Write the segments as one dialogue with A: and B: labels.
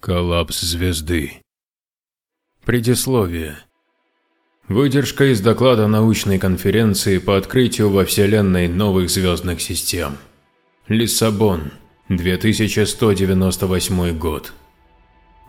A: Коллапс звезды. Предисловие. Выдержка из доклада научной конференции по открытию во Вселенной новых звездных систем. Лиссабон, 2198 год.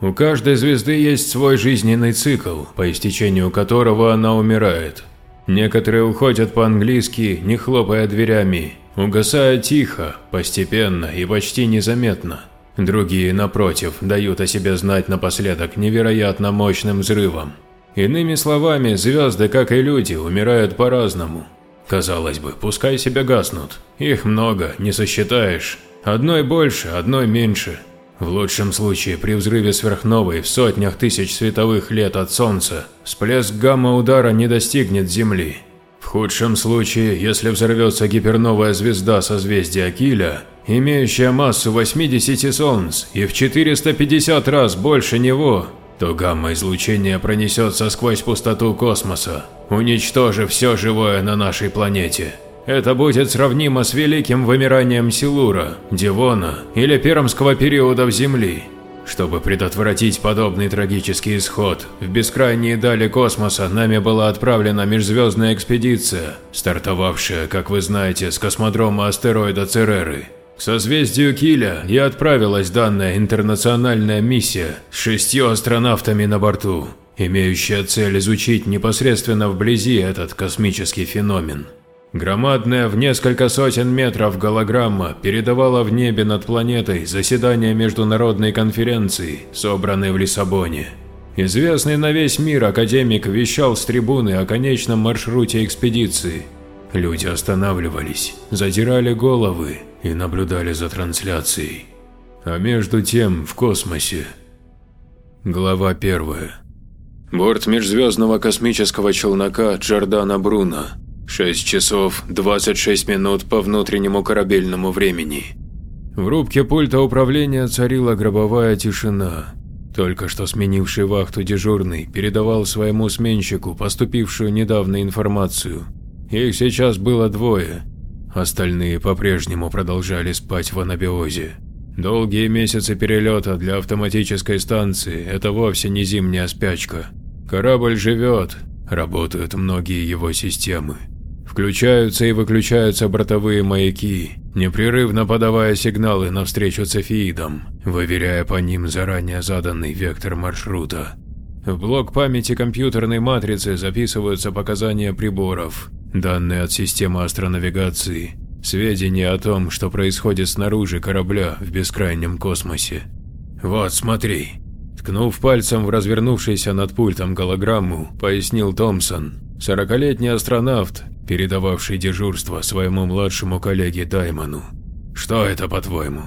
A: У каждой звезды есть свой жизненный цикл, по истечению которого она умирает. Некоторые уходят по-английски, не хлопая дверями, угасая тихо, постепенно и почти незаметно. Другие, напротив, дают о себе знать напоследок невероятно мощным взрывом. Иными словами, звезды, как и люди, умирают по-разному. Казалось бы, пускай себе гаснут. Их много, не сосчитаешь. Одной больше, одной меньше. В лучшем случае, при взрыве сверхновой в сотнях тысяч световых лет от Солнца, всплеск гамма-удара не достигнет Земли. В худшем случае, если взорвется гиперновая звезда созвездия Киля, имеющая массу 80 Солнц и в 450 раз больше него, то гамма-излучение пронесется сквозь пустоту космоса, уничтожив все живое на нашей планете. Это будет сравнимо с великим вымиранием Силура, Дивона или Пермского периода Земли. Чтобы предотвратить подобный трагический исход, в бескрайние дали космоса нами была отправлена межзвездная экспедиция, стартовавшая, как вы знаете, с космодрома астероида Цереры. К созвездию Киля и отправилась данная интернациональная миссия с шестью астронавтами на борту, имеющая цель изучить непосредственно вблизи этот космический феномен. Громадная в несколько сотен метров голограмма передавала в небе над планетой заседание международной конференции, собранной в Лиссабоне. Известный на весь мир академик вещал с трибуны о конечном маршруте экспедиции. Люди останавливались, задирали головы, и наблюдали за трансляцией. А между тем в космосе. Глава первая. Борт межзвездного космического челнока Джордана Бруно. 6 часов 26 минут по внутреннему корабельному времени. В рубке пульта управления царила гробовая тишина. Только что сменивший вахту дежурный передавал своему сменщику поступившую недавно информацию. Их сейчас было двое, Остальные по-прежнему продолжали спать в анабиозе. Долгие месяцы перелета для автоматической станции – это вовсе не зимняя спячка. Корабль живет, работают многие его системы. Включаются и выключаются бортовые маяки, непрерывно подавая сигналы навстречу цефеидам, выверяя по ним заранее заданный вектор маршрута. В блок памяти компьютерной матрицы записываются показания приборов, данные от системы астронавигации, сведения о том, что происходит снаружи корабля в бескрайнем космосе. «Вот, смотри!» Ткнув пальцем в развернувшийся над пультом голограмму, пояснил Томпсон, сорокалетний астронавт, передававший дежурство своему младшему коллеге Даймону. «Что это, по-твоему?»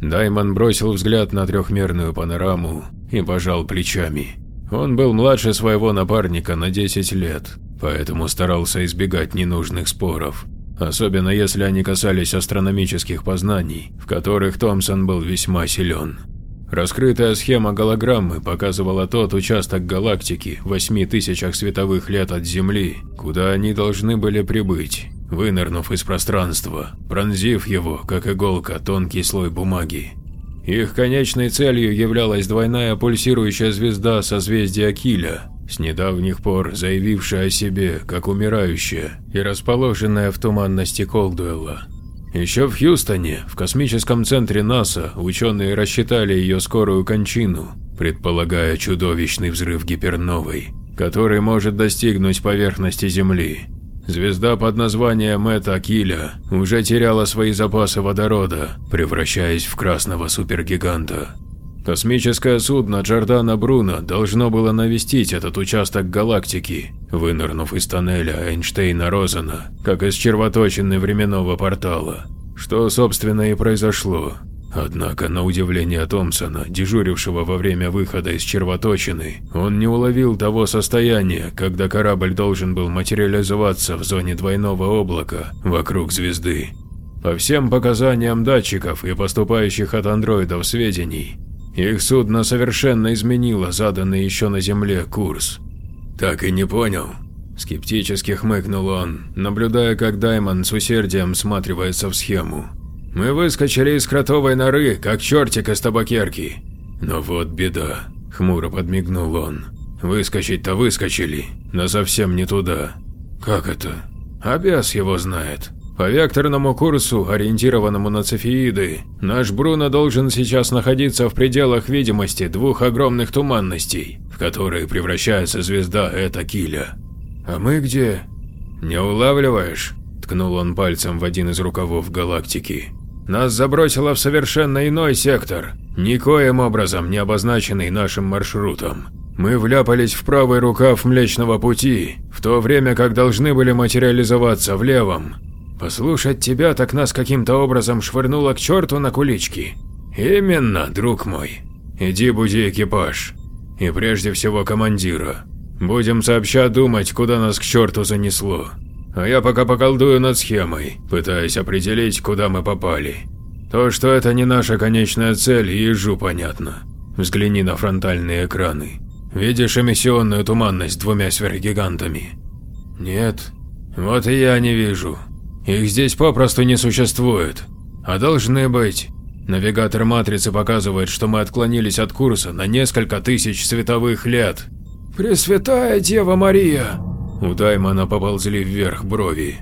A: Даймон бросил взгляд на трехмерную панораму и пожал плечами. Он был младше своего напарника на 10 лет, поэтому старался избегать ненужных споров, особенно если они касались астрономических познаний, в которых Томпсон был весьма силен. Раскрытая схема голограммы показывала тот участок галактики в 8 тысячах световых лет от Земли, куда они должны были прибыть, вынырнув из пространства, пронзив его, как иголка, тонкий слой бумаги. Их конечной целью являлась двойная пульсирующая звезда созвездия Киля, с недавних пор заявившая о себе как умирающая и расположенная в туманности Колдуэлла. Еще в Хьюстоне, в космическом центре НАСА, ученые рассчитали ее скорую кончину, предполагая чудовищный взрыв гиперновой, который может достигнуть поверхности Земли. Звезда под названием Эта Киля уже теряла свои запасы водорода, превращаясь в красного супергиганта. Космическое судно Джордана Бруно должно было навестить этот участок галактики, вынырнув из тоннеля Эйнштейна-Розена, как из червоточины временного портала. Что, собственно, и произошло. Однако, на удивление Томпсона, дежурившего во время выхода из червоточины, он не уловил того состояния, когда корабль должен был материализоваться в зоне двойного облака вокруг звезды. По всем показаниям датчиков и поступающих от андроидов сведений, их судно совершенно изменило заданный еще на Земле курс. «Так и не понял», – скептически хмыкнул он, наблюдая, как Даймон с усердием всматривается в схему. «Мы выскочили из кротовой норы, как чертик из табакерки. Но вот беда, хмуро подмигнул он. Выскочить-то выскочили, но совсем не туда. Как это? А бес его знает. По векторному курсу, ориентированному на цефеиды, наш Бруно должен сейчас находиться в пределах видимости двух огромных туманностей, в которые превращается звезда Эта Киля. А мы где? Не улавливаешь? Ткнул он пальцем в один из рукавов галактики. Нас забросило в совершенно иной сектор, никоим образом не обозначенный нашим маршрутом. Мы вляпались в правый рукав Млечного Пути, в то время как должны были материализоваться в левом, Послушать тебя, так нас каким-то образом швырнуло к черту на кулички. Именно, друг мой. Иди буди экипаж. И прежде всего командира. Будем сообща думать, куда нас к черту занесло. А я пока поколдую над схемой, пытаясь определить, куда мы попали. То, что это не наша конечная цель, ежу понятно. Взгляни на фронтальные экраны. Видишь эмиссионную туманность двумя сверхгигантами? Нет. Вот и я не вижу. Их здесь попросту не существует. А должны быть. Навигатор матрицы показывает, что мы отклонились от курса на несколько тысяч световых лет. Пресвятая Дева Мария! У Даймона поползли вверх брови.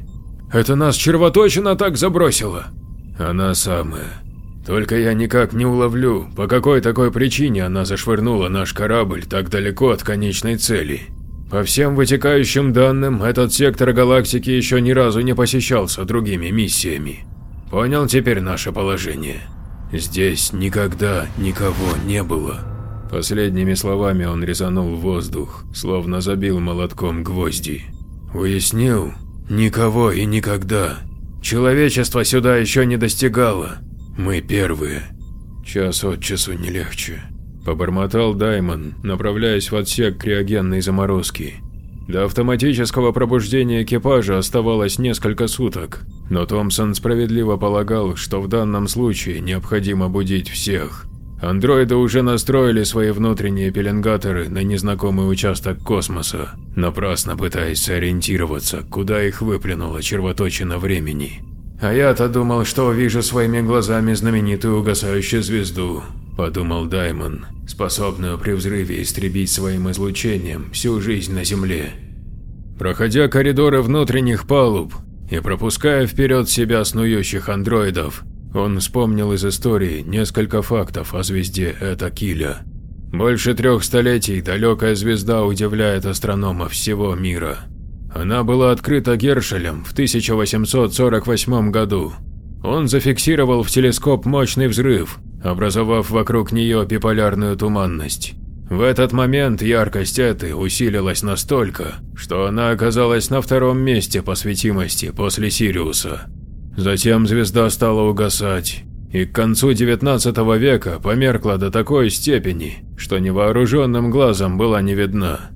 A: Это нас червоточина так забросила. Она самая. Только я никак не уловлю, по какой такой причине она зашвырнула наш корабль так далеко от конечной цели. По всем вытекающим данным, этот сектор галактики еще ни разу не посещался другими миссиями. Понял теперь наше положение? Здесь никогда никого не было. Последними словами он резанул воздух, словно забил молотком гвозди. Уяснил? Никого и никогда. Человечество сюда еще не достигало. Мы первые. Час от часу не легче. Побормотал Даймон, направляясь в отсек криогенной заморозки. До автоматического пробуждения экипажа оставалось несколько суток, но Томпсон справедливо полагал, что в данном случае необходимо будить всех. Андроиды уже настроили свои внутренние пеленгаторы на незнакомый участок космоса, напрасно пытаясь сориентироваться, куда их выплюнула червоточина времени. А я-то думал, что увижу своими глазами знаменитую угасающую звезду, подумал Даймон, способную при взрыве истребить своим излучением всю жизнь на Земле. Проходя коридоры внутренних палуб и пропуская вперед себя снующих андроидов, он вспомнил из истории несколько фактов о звезде Эта-Киля. Больше трех столетий далекая звезда удивляет астрономов всего мира. Она была открыта Гершелем в 1848 году. Он зафиксировал в телескоп мощный взрыв, образовав вокруг нее биполярную туманность. В этот момент яркость этой усилилась настолько, что она оказалась на втором месте по светимости после Сириуса. Затем звезда стала угасать, и к концу 19 века померкла до такой степени, что невооруженным глазом была не видна.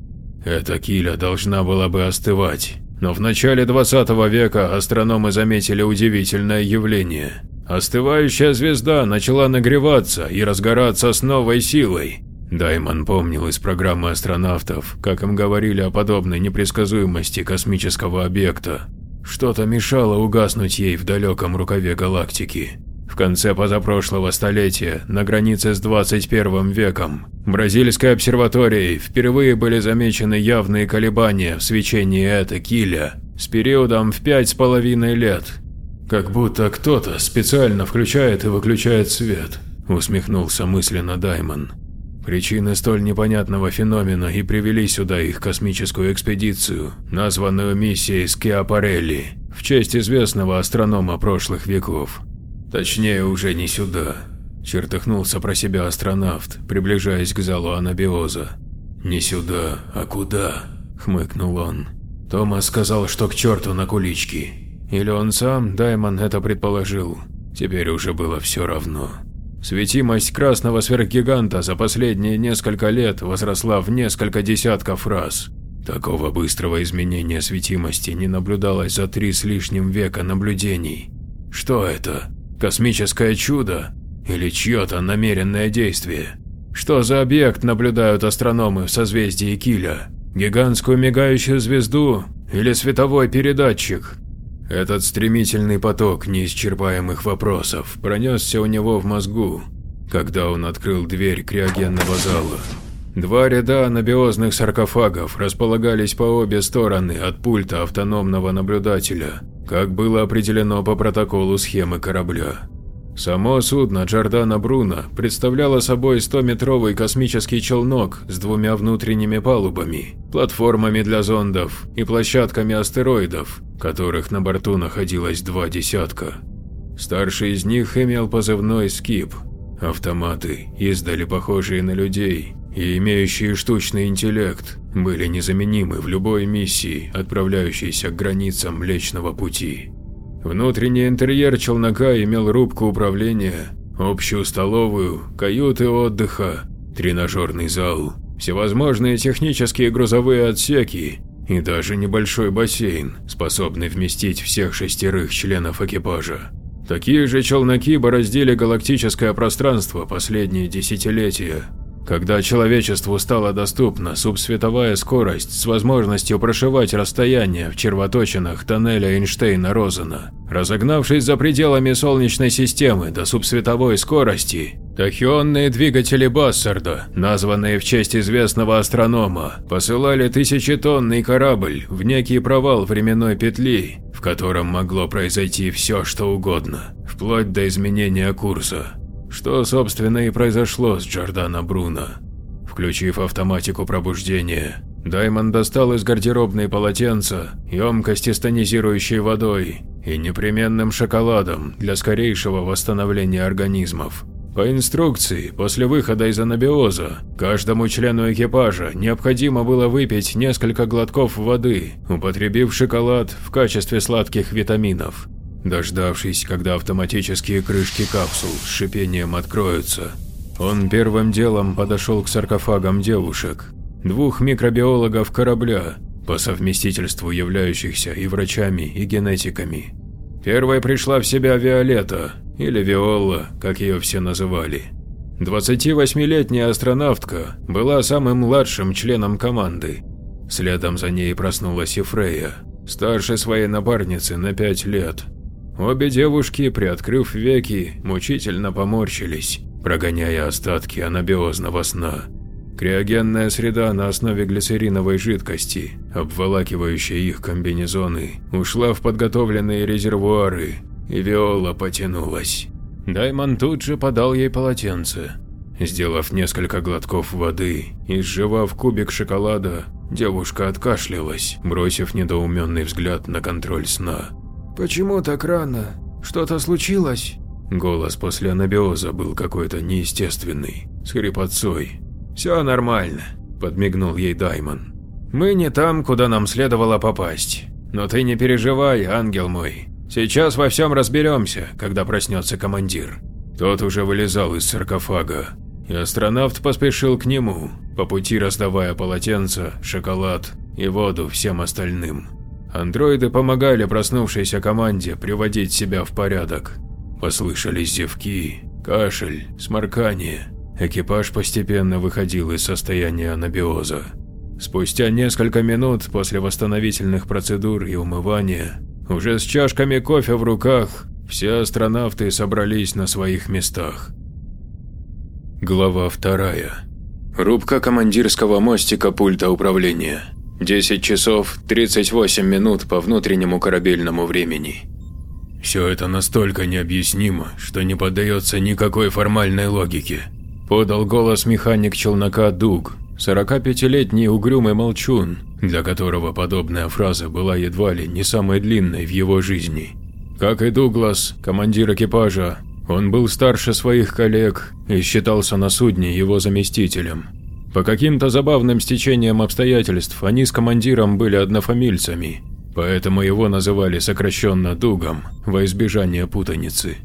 A: Эта киля должна была бы остывать, но в начале 20 века астрономы заметили удивительное явление. Остывающая звезда начала нагреваться и разгораться с новой силой. Даймон помнил из программы астронавтов, как им говорили о подобной непредсказуемости космического объекта. Что-то мешало угаснуть ей в далеком рукаве галактики. В конце позапрошлого столетия, на границе с 21 веком, бразильской обсерваторией впервые были замечены явные колебания в свечении этой киля с периодом в пять с половиной лет, как будто кто-то специально включает и выключает свет, усмехнулся мысленно Даймон. Причины столь непонятного феномена и привели сюда их космическую экспедицию, названную миссией Скиапарелли, в честь известного астронома прошлых веков. Точнее, уже не сюда, чертыхнулся про себя астронавт, приближаясь к залу анабиоза. Не сюда, а куда? хмыкнул он. Томас сказал, что к черту на кулички. Или он сам, Даймон, это предположил. Теперь уже было все равно. Светимость красного сверхгиганта за последние несколько лет возросла в несколько десятков раз. Такого быстрого изменения светимости не наблюдалось за три с лишним века наблюдений. Что это? Космическое чудо? Или чье-то намеренное действие? Что за объект наблюдают астрономы в созвездии Киля? Гигантскую мигающую звезду или световой передатчик? Этот стремительный поток неисчерпаемых вопросов пронесся у него в мозгу. когда он открыл дверь криогенного зала. Два ряда анабиозных саркофагов располагались по обе стороны от пульта автономного наблюдателя, как было определено по протоколу схемы корабля. Само судно Джордана Бруно представляло собой 100-метровый космический челнок с двумя внутренними палубами, платформами для зондов и площадками астероидов, которых на борту находилось два десятка. Старший из них имел позывной «Скип». Автоматы, издали похожие на людей и имеющие штучный интеллект, были незаменимы в любой миссии, отправляющейся к границам Млечного Пути. Внутренний интерьер челнока имел рубку управления, общую столовую, каюты отдыха, тренажерный зал, всевозможные технические грузовые отсеки и даже небольшой бассейн, способный вместить всех шестерых членов экипажа. Такие же челноки бороздили галактическое пространство последние десятилетия, когда человечеству стала доступна субсветовая скорость с возможностью прошивать расстояние в червоточинах тоннеля Эйнштейна-Розена, разогнавшись за пределами Солнечной системы до субсветовой скорости, тахионные двигатели Бассарда, названные в честь известного астронома, посылали тысячетонный корабль в некий провал временной петли, в котором могло произойти все, что угодно, вплоть до изменения курса. Что, собственно, и произошло с Джордано Бруно. Включив автоматику пробуждения, Даймон достал из гардеробной полотенца, емкости с тонизирующей водой и непременным шоколадом для скорейшего восстановления организмов. По инструкции, после выхода из анабиоза, каждому члену экипажа необходимо было выпить несколько глотков воды, употребив шоколад в качестве сладких витаминов. Дождавшись, когда автоматические крышки капсул с шипением откроются, он первым делом подошел к саркофагам девушек, двух микробиологов корабля, по совместительству являющихся и врачами, и генетиками. Первой пришла в себя Виолетта, или Виола, как ее все называли. 28-летняя астронавтка была самым младшим членом команды. Следом за ней проснулась и Фрея, старше своей напарницы на 5 лет. Обе девушки, приоткрыв веки, мучительно поморщились, прогоняя остатки анабиозного сна. Криогенная среда на основе глицериновой жидкости, обволакивающая их комбинезоны, ушла в подготовленные резервуары, и Виола потянулась. Даймон тут же подал ей полотенце. Сделав несколько глотков воды и сживав кубик шоколада, девушка откашлялась, бросив недоуменный взгляд на контроль сна.
B: «Почему так рано? Что-то случилось?»
A: Голос после анабиоза был какой-то неестественный, с хрипотцой.
B: «Все нормально», – подмигнул ей Даймон. «Мы не там, куда нам следовало попасть. Но ты не переживай, ангел мой. Сейчас во всем разберемся, когда проснется командир».
A: Тот уже вылезал из саркофага, и астронавт поспешил к нему, по пути раздавая полотенца, шоколад и воду всем остальным. Андроиды помогали проснувшейся команде приводить себя в порядок. Послышались зевки, кашель, сморкание. Экипаж постепенно выходил из состояния анабиоза. Спустя несколько минут после восстановительных процедур и умывания, уже с чашками кофе в руках, все астронавты собрались на своих местах. Глава вторая. Рубка командирского мостика пульта управления. 10 часов 38 минут по внутреннему корабельному времени. Все это настолько необъяснимо, что не поддается никакой формальной логике. Подал голос механик челнока Дуг, 45-летний угрюмый молчун, для которого подобная фраза была едва ли не самой длинной в его жизни. Как и Дуглас, командир экипажа, он был старше своих коллег и считался на судне его заместителем. По каким-то забавным стечениям обстоятельств они с командиром были однофамильцами, поэтому его называли сокращенно Дугом во избежание путаницы.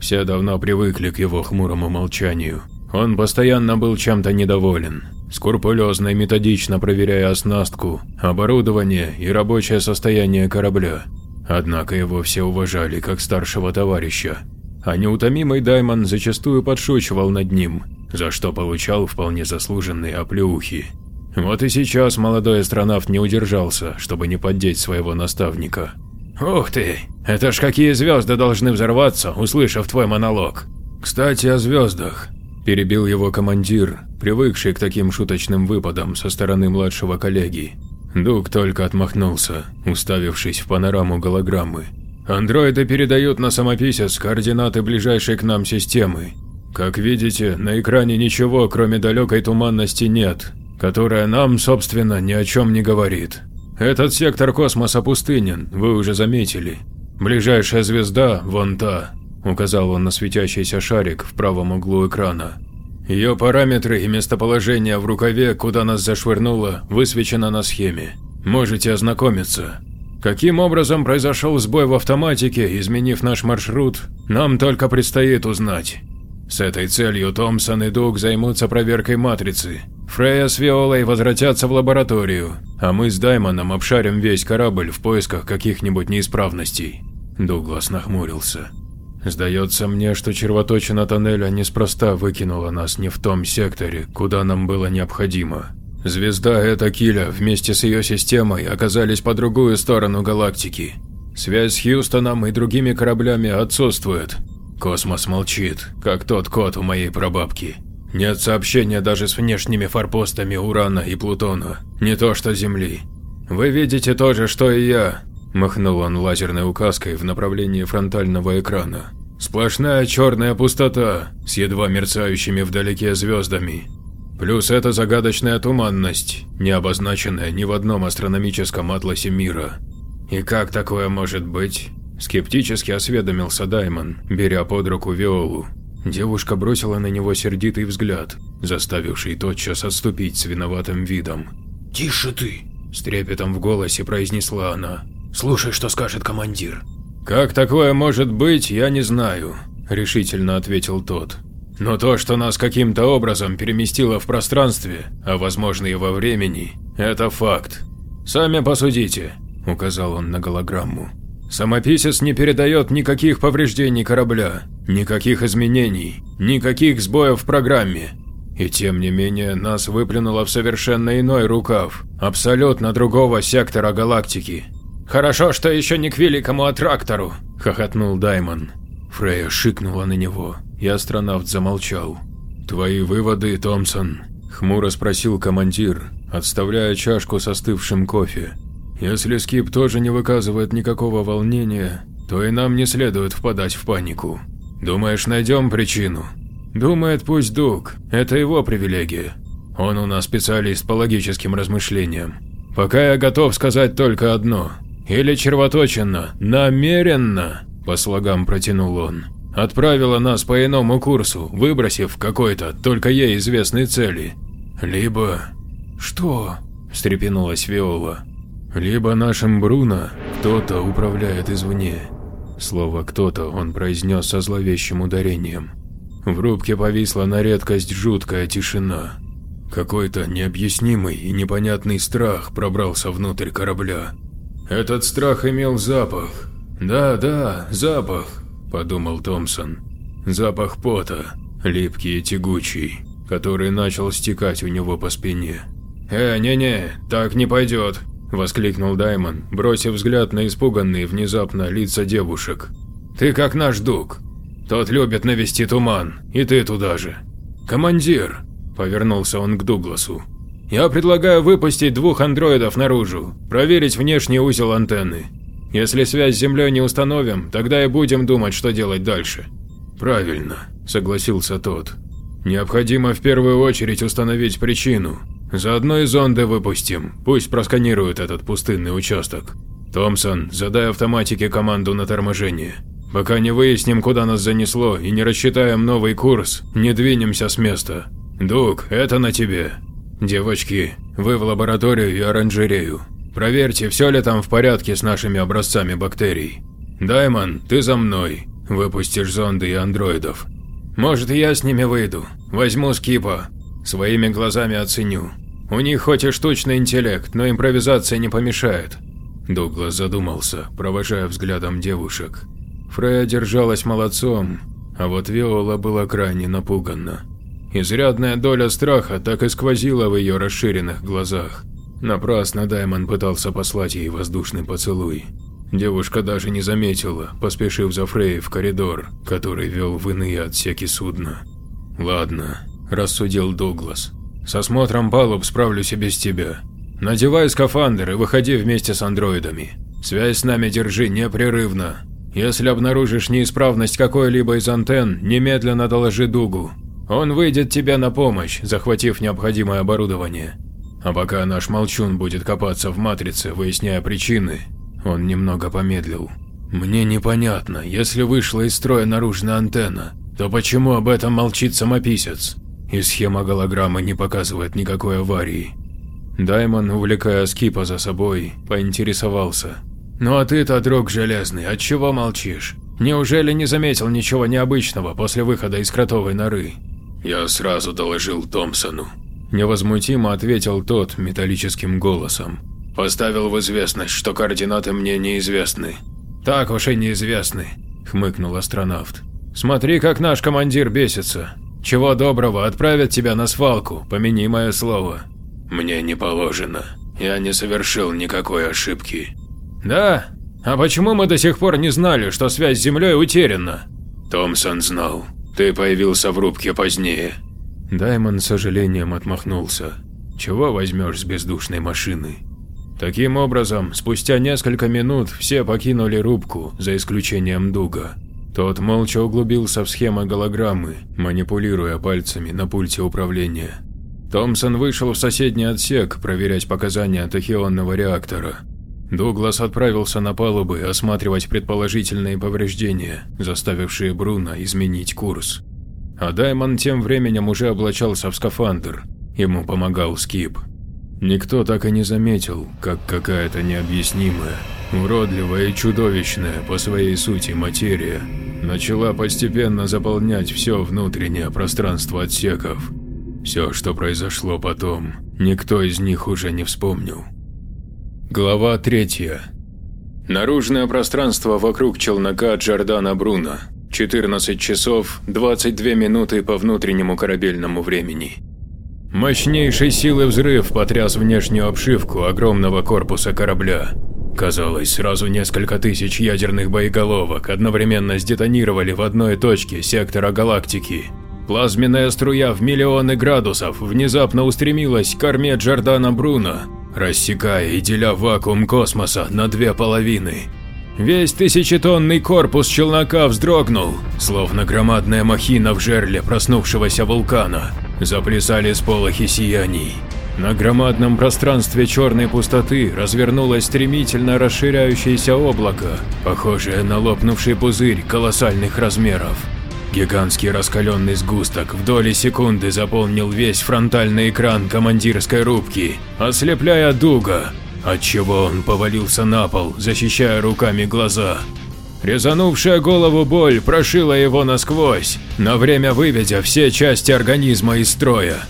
A: Все давно привыкли к его хмурому молчанию. Он постоянно был чем-то недоволен, скрупулезно и методично проверяя оснастку, оборудование и рабочее состояние корабля. Однако его все уважали как старшего товарища, а неутомимый Даймон зачастую подшучивал над ним, за что получал вполне заслуженные оплеухи. Вот и сейчас молодой астронавт не удержался, чтобы не поддеть своего наставника. «Ух ты, это ж какие звезды должны взорваться, услышав твой монолог. Кстати, о звездах. Перебил его командир, привыкший к таким шуточным выпадам со стороны младшего коллеги. Дуг только отмахнулся, уставившись в панораму голограммы. Андроиды передают на самописец координаты ближайшей к нам системы. Как видите, на экране ничего, кроме далекой туманности, нет, которая нам, собственно, ни о чем не говорит. Этот сектор космоса пустынен, вы уже заметили. Ближайшая звезда – вон та, указал он на светящийся шарик в правом углу экрана. Ее параметры и местоположение в рукаве, куда нас зашвырнуло, высвечено на схеме. Можете ознакомиться. Каким образом произошел сбой в автоматике, изменив наш маршрут, нам только предстоит узнать. С этой целью Томпсон и Дуг займутся проверкой матрицы. Фрея с Виолой возвратятся в лабораторию, а мы с Даймоном обшарим весь корабль в поисках каких-нибудь неисправностей. Дуглас нахмурился. Сдается мне, что червоточина тоннеля неспроста выкинула нас не в том секторе, куда нам было необходимо. Звезда эта Киля вместе с ее системой оказались по другую сторону галактики. Связь с Хьюстоном и другими кораблями отсутствует. Космос молчит, как тот кот у моей прабабки. Нет сообщения даже с внешними форпостами Урана и Плутона, не то что Земли. Вы видите то же, что и я, Махнул он лазерной указкой в направлении фронтального экрана. Сплошная черная пустота с едва мерцающими вдалеке звездами. Плюс эта загадочная туманность, не обозначенная ни в одном астрономическом атласе мира. И как такое может быть? Скептически осведомился Даймон, беря под руку Виолу. Девушка бросила на него сердитый взгляд, заставивший тотчас отступить с виноватым видом.
B: «Тише ты!»
A: – с трепетом в голосе произнесла она.
B: Слушай, что скажет командир.
A: Как такое может быть, я не знаю, решительно ответил тот. Но то, что нас каким-то образом переместило в пространстве, а возможно и во времени, это факт. Сами посудите, указал он на голограмму. Самописец не передает никаких повреждений корабля, никаких изменений, никаких сбоев в программе. И тем не менее нас выплюнуло в совершенно иной рукав, абсолютно другого сектора галактики.
B: «Хорошо, что еще не к великому аттрактору», – хохотнул Даймон.
A: Фрея шикнула на него, и астронавт замолчал. «Твои выводы, Томпсон?» – хмуро спросил командир, отставляя чашку с остывшим кофе. «Если Скип тоже не выказывает никакого волнения, то и нам не следует впадать в панику. Думаешь, найдем причину?» «Думает пусть Дуг, это его привилегия. Он у нас специалист по логическим размышлениям. Пока я готов сказать только одно – или червоточина, намеренно, по слогам протянул он, отправила нас по иному курсу, выбросив какой-то только ей известной цели. Либо... Что? встрепенулась Виола. Либо нашим Бруно кто-то управляет извне. Слово «кто-то» он произнес со зловещим ударением. В рубке повисла на редкость жуткая тишина. Какой-то необъяснимый и непонятный страх пробрался внутрь корабля. Этот страх имел запах. Да, да, запах, подумал Томпсон. Запах пота, липкий и тягучий, который начал стекать у него по спине. «Э, не-не, так не пойдет», – воскликнул Даймон, бросив взгляд на испуганные внезапно лица девушек. «Ты как наш дуг. Тот любит навести туман, и ты туда же. Командир», – повернулся он к Дугласу, я предлагаю выпустить двух андроидов наружу, проверить внешний узел антенны. Если связь с Землей не установим, тогда и будем думать, что делать дальше. Правильно, согласился тот. Необходимо в первую очередь установить причину. Заодно и зонды выпустим, пусть просканируют этот пустынный участок. Томпсон, задай автоматике команду на торможение. Пока не выясним, куда нас занесло и не рассчитаем новый курс, не двинемся с места. Дуг, это на тебе. «Девочки, вы в лабораторию и оранжерею. Проверьте, все ли там в порядке с нашими образцами бактерий. Даймон, ты за мной. Выпустишь зонды и андроидов. Может, я с ними выйду. Возьму скипа. Своими глазами оценю. У них хоть и штучный интеллект, но импровизация не помешает». Дуглас задумался, провожая взглядом девушек. Фрея держалась молодцом, а вот Виола была крайне напугана. Изрядная доля страха так и сквозила в ее расширенных глазах. Напрасно Даймон пытался послать ей воздушный поцелуй. Девушка даже не заметила, поспешив за Фрей в коридор, который вел в иные отсеки судна. «Ладно», – рассудил Дуглас. «С осмотром палуб справлюсь и без тебя. Надевай скафандр и выходи вместе с андроидами. Связь с нами держи непрерывно. Если обнаружишь неисправность какой-либо из антенн, немедленно доложи Дугу. Он выйдет тебе на помощь, захватив необходимое оборудование. А пока наш молчун будет копаться в матрице, выясняя причины, он немного помедлил. Мне непонятно, если вышла из строя наружная антенна, то почему об этом молчит самописец? И схема голограммы не показывает никакой аварии. Даймон, увлекая Скипа за собой, поинтересовался. «Ну а ты-то, друг железный, отчего молчишь? Неужели не заметил ничего необычного после выхода из кротовой норы?»
B: «Я сразу доложил Томпсону», –
A: невозмутимо ответил тот металлическим голосом.
B: «Поставил в известность, что координаты мне неизвестны».
A: «Так уж и неизвестны», – хмыкнул астронавт. «Смотри, как наш командир бесится. Чего доброго, отправят тебя на свалку, помяни мое слово».
B: Мне не положено. Я не совершил никакой ошибки.
A: Да? А почему мы до сих пор не знали, что связь с Землей утеряна?
B: Томпсон знал. Ты появился в рубке позднее.
A: Даймон с сожалением отмахнулся. Чего возьмешь с бездушной машины? Таким образом, спустя несколько минут все покинули рубку, за исключением Дуга. Тот молча углубился в схемы голограммы, манипулируя пальцами на пульте управления. Томпсон вышел в соседний отсек проверять показания тахионного реактора. Дуглас отправился на палубы осматривать предположительные повреждения, заставившие Бруно изменить курс. А Даймон тем временем уже облачался в скафандр, ему помогал Скип. Никто так и не заметил, как какая-то необъяснимая, уродливая и чудовищная по своей сути материя начала постепенно заполнять все внутреннее пространство отсеков. Все, что произошло потом, никто из них уже не вспомнил. Глава 3. Наружное пространство вокруг челнока Джордана Бруно. 14 часов 22 минуты по внутреннему корабельному времени. Мощнейшей силы взрыв потряс внешнюю обшивку огромного корпуса корабля. Казалось, сразу несколько тысяч ядерных боеголовок одновременно сдетонировали в одной точке сектора галактики, Плазменная струя в миллионы градусов внезапно устремилась к корме Джордана Бруно, рассекая и деля вакуум космоса на две половины. Весь тысячетонный корпус челнока вздрогнул, словно громадная махина в жерле проснувшегося вулкана. Заплясали сполохи сияний. На громадном пространстве черной пустоты развернулось стремительно расширяющееся облако, похожее на лопнувший пузырь колоссальных размеров. Гигантский раскаленный сгусток в доли секунды заполнил весь фронтальный экран командирской рубки, ослепляя дуга, отчего он повалился на пол, защищая руками глаза. Резанувшая голову боль прошила его насквозь, на время выведя все части организма из строя.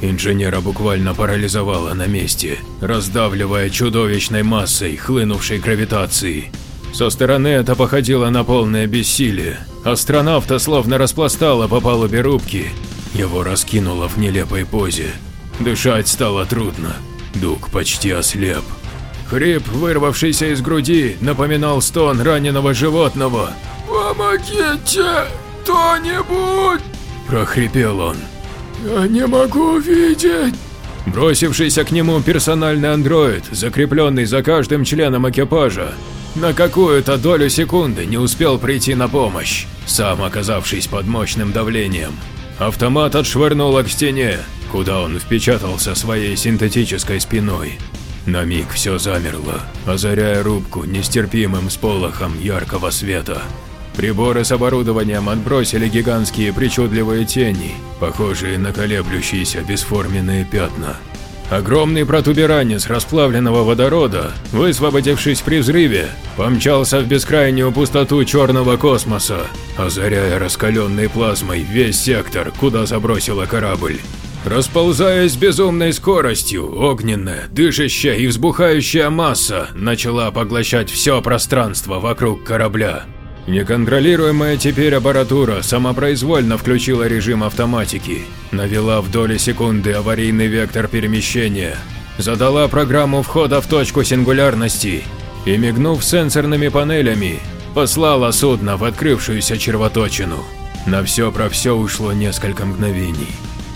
A: Инженера буквально парализовало на месте, раздавливая чудовищной массой хлынувшей гравитации. Со стороны это походило на полное бессилие. Астронавта словно распластало по палубе рубки. Его раскинуло в нелепой позе. Дышать стало трудно. Дуг почти ослеп. Хрип, вырвавшийся из груди, напоминал стон раненого животного.
C: «Помогите! Кто-нибудь!»
A: – прохрипел он.
C: «Я не могу видеть!»
A: Бросившийся к нему персональный андроид, закрепленный за каждым членом экипажа, на какую-то долю секунды не успел прийти на помощь, сам оказавшись под мощным давлением. Автомат отшвырнуло к стене, куда он впечатался своей синтетической спиной. На миг все замерло, озаряя рубку нестерпимым сполохом яркого света. Приборы с оборудованием отбросили гигантские причудливые тени, похожие на колеблющиеся бесформенные пятна. Огромный протуберанец расплавленного водорода, высвободившись при взрыве, помчался в бескрайнюю пустоту черного космоса, озаряя раскаленной плазмой весь сектор, куда забросила корабль. Расползаясь безумной скоростью, огненная, дышащая и взбухающая масса начала поглощать все пространство вокруг корабля. Неконтролируемая теперь аппаратура самопроизвольно включила режим автоматики, навела в доли секунды аварийный вектор перемещения, задала программу входа в точку сингулярности и, мигнув сенсорными панелями, послала судно в открывшуюся червоточину. На все про все ушло несколько мгновений.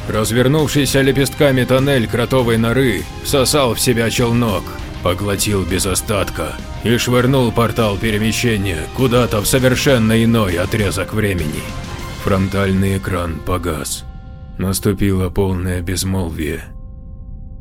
A: Развернувшийся лепестками тоннель кротовой норы всосал в себя челнок, поглотил без остатка и швырнул портал перемещения куда-то в совершенно иной отрезок времени. Фронтальный экран погас. Наступило полное безмолвие.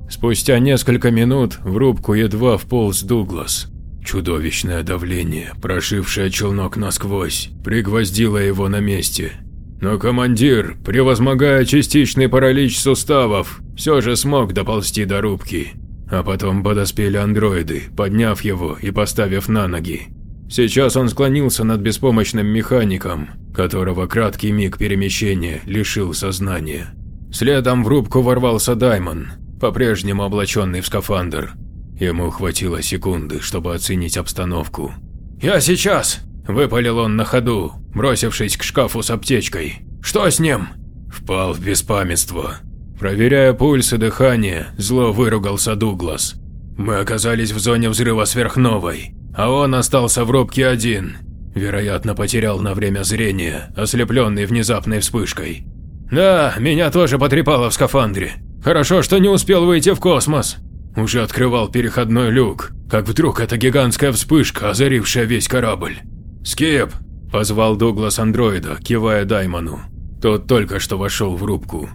A: Спустя несколько минут в рубку едва вполз Дуглас. Чудовищное давление, прошившее челнок насквозь, пригвоздило его на месте. Но командир, превозмогая частичный паралич суставов, все же смог доползти до рубки. А потом подоспели андроиды, подняв его и поставив на ноги. Сейчас он склонился над беспомощным механиком, которого краткий миг перемещения лишил сознания. Следом в рубку ворвался Даймон, по-прежнему облаченный в скафандр. Ему хватило секунды, чтобы оценить обстановку. «Я сейчас!» – выпалил он на ходу, бросившись к шкафу с аптечкой. «Что с ним?» Впал в беспамятство. Проверяя пульс и дыхание, зло выругался Дуглас. «Мы оказались в зоне взрыва сверхновой, а он остался в рубке один. Вероятно, потерял на время зрения, ослепленный внезапной вспышкой. Да, меня тоже потрепало в скафандре. Хорошо, что не успел выйти в космос. Уже открывал переходной люк, как вдруг эта гигантская вспышка, озарившая весь корабль. «Скип!» – позвал Дуглас андроида, кивая Даймону. Тот только что вошел в рубку.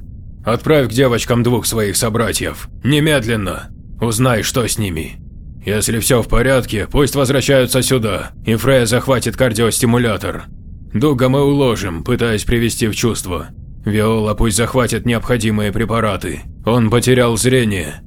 A: «Отправь к девочкам двух своих собратьев. Немедленно. Узнай, что с ними. Если все в порядке, пусть возвращаются сюда, и Фрея захватит кардиостимулятор. Дуга мы уложим, пытаясь привести в чувство. Виола пусть захватит необходимые препараты. Он потерял зрение.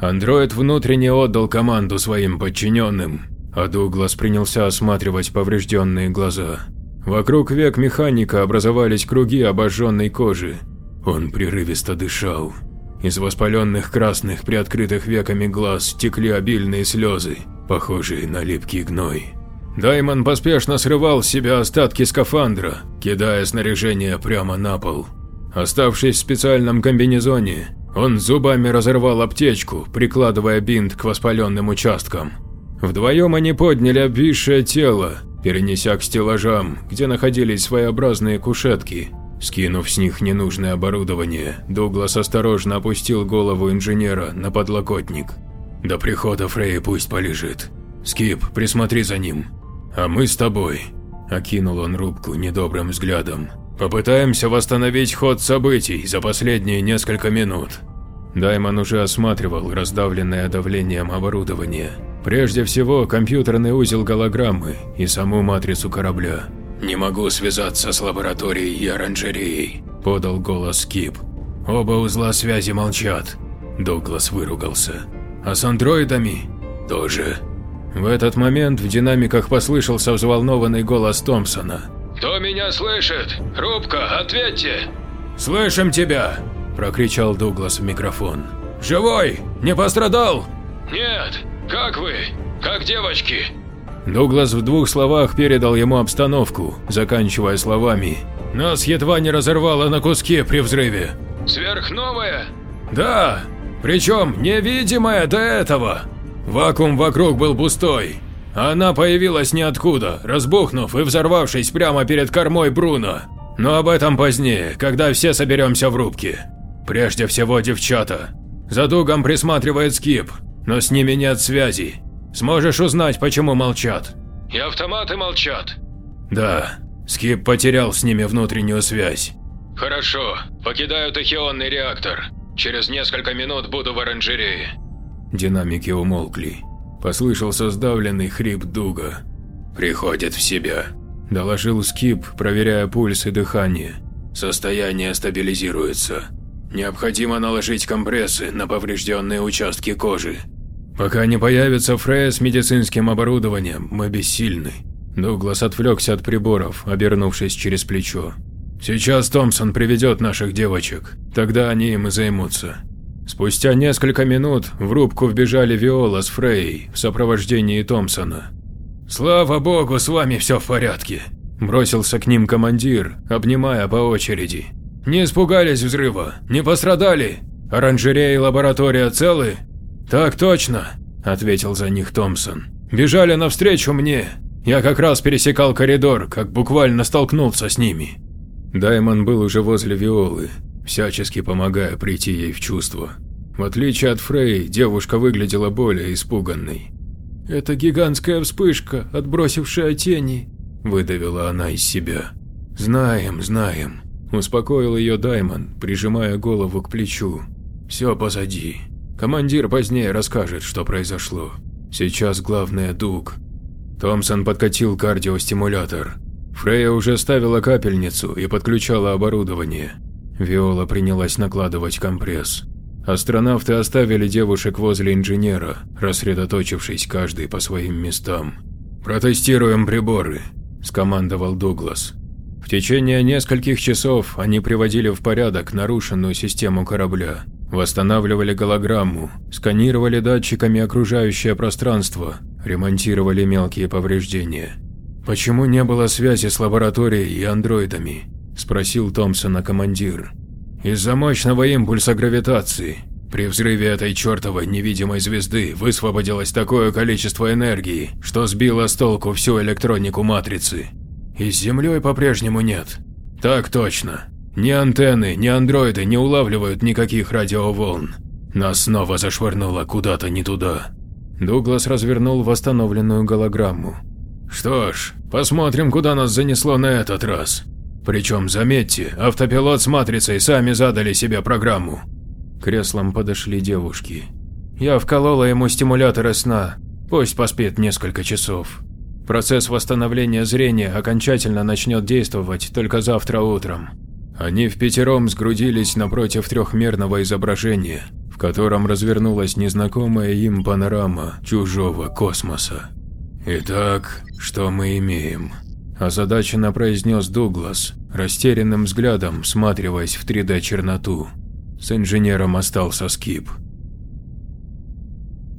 A: Андроид внутренне отдал команду своим подчиненным, а Дуглас принялся осматривать поврежденные глаза. Вокруг век механика образовались круги обожженной кожи. Он прерывисто дышал. Из воспаленных красных приоткрытых веками глаз текли обильные слезы, похожие на липкий гной. Даймон поспешно срывал с себя остатки скафандра, кидая снаряжение прямо на пол. Оставшись в специальном комбинезоне, он зубами разорвал аптечку, прикладывая бинт к воспаленным участкам. Вдвоем они подняли обвисшее тело, перенеся к стеллажам, где находились своеобразные кушетки. Скинув с них ненужное оборудование, Дуглас осторожно опустил голову инженера на подлокотник. «До прихода Фрей пусть полежит. Скип, присмотри за ним. А мы с тобой», – окинул он рубку недобрым взглядом, Попытаемся восстановить ход событий за последние несколько минут. Даймон уже осматривал раздавленное давлением оборудование. Прежде всего, компьютерный узел голограммы и саму матрицу корабля. «Не могу связаться с лабораторией и оранжереей», – подал голос Кип. «Оба узла связи молчат». Дуглас выругался. «А с андроидами?» «Тоже». В этот момент в динамиках послышался взволнованный голос Томпсона.
D: «Кто меня слышит? Рубка, ответьте!»
A: «Слышим тебя!» – прокричал Дуглас в микрофон. «Живой? Не пострадал?»
D: «Нет. Как вы? Как девочки?»
A: Дуглас в двух словах передал ему обстановку, заканчивая словами. «Нас едва не разорвало на куски при взрыве».
D: «Сверхновая?»
A: «Да, причем невидимая до этого. Вакуум вокруг был пустой, она появилась ниоткуда, разбухнув и взорвавшись прямо перед кормой Бруно. Но об этом позднее, когда все соберемся в рубке. Прежде всего девчата. За Дугом присматривает Скип, но с ними нет связи. Сможешь узнать, почему молчат?
D: И автоматы молчат?
A: Да. Скип потерял с ними внутреннюю связь.
D: Хорошо. Покидаю тахионный реактор. Через несколько минут буду в оранжерее.
A: Динамики умолкли. Послышался сдавленный хрип Дуга. «Приходит в себя», – доложил Скип, проверяя пульс и дыхание. «Состояние стабилизируется. Необходимо наложить компрессы на поврежденные участки кожи. Пока не появится Фрея с медицинским оборудованием, мы бессильны». Дуглас отвлекся от приборов, обернувшись через плечо. «Сейчас Томпсон приведет наших девочек, тогда они им и займутся. Спустя несколько минут в рубку вбежали Виола с Фрей в сопровождении Томпсона. «Слава богу, с вами все в порядке», – бросился к ним командир, обнимая по очереди. «Не испугались взрыва? Не пострадали? Оранжерея и лаборатория целы?» «Так точно», – ответил за них Томпсон. «Бежали навстречу мне. Я как раз пересекал коридор, как буквально столкнулся с ними». Даймон был уже возле Виолы, всячески помогая прийти ей в чувство. В отличие от Фрей, девушка выглядела более испуганной.
C: «Это гигантская вспышка, отбросившая тени», –
A: выдавила она из себя. «Знаем, знаем», – успокоил ее Даймон, прижимая голову к плечу. «Все позади. Командир позднее расскажет, что произошло. Сейчас главное Дуг». Томпсон подкатил кардиостимулятор. Фрея уже ставила капельницу и подключала оборудование. Виола принялась накладывать компресс. Астронавты оставили девушек возле инженера, рассредоточившись каждый по своим местам. «Протестируем приборы», – скомандовал Дуглас. В течение нескольких часов они приводили в порядок нарушенную систему корабля, восстанавливали голограмму, сканировали датчиками окружающее пространство, ремонтировали мелкие повреждения. «Почему не было связи с лабораторией и андроидами?» – спросил Томпсона командир. Из-за мощного импульса гравитации. При взрыве этой чертовой невидимой звезды высвободилось такое количество энергии, что сбило с толку всю электронику матрицы. И с Землей по-прежнему нет. Так точно. Ни антенны, ни андроиды не улавливают никаких радиоволн. Нас снова зашвырнуло куда-то не туда. Дуглас развернул восстановленную голограмму. Что ж, посмотрим, куда нас занесло на этот раз. Причем, заметьте, автопилот с матрицей сами задали себе программу. К креслам подошли девушки. Я вколола ему стимуляторы сна, пусть поспит несколько часов. Процесс восстановления зрения окончательно начнет действовать только завтра утром. Они в пятером сгрудились напротив трехмерного изображения, в котором развернулась незнакомая им панорама чужого космоса. Итак, что мы имеем? озадаченно произнес Дуглас, растерянным взглядом всматриваясь в 3D-черноту. С инженером остался скип.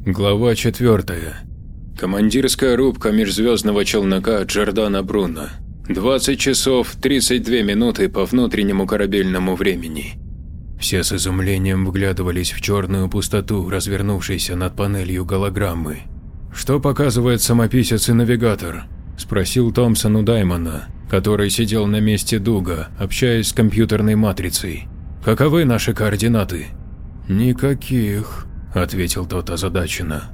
A: Глава 4. Командирская рубка межзвездного челнока Джордана Бруно. 20 часов 32 минуты по внутреннему корабельному времени. Все с изумлением вглядывались в черную пустоту, развернувшейся над панелью голограммы. Что показывает самописец и навигатор? – спросил Томпсон у Даймона, который сидел на месте Дуга, общаясь с компьютерной матрицей. «Каковы наши координаты?» «Никаких», – ответил тот озадаченно.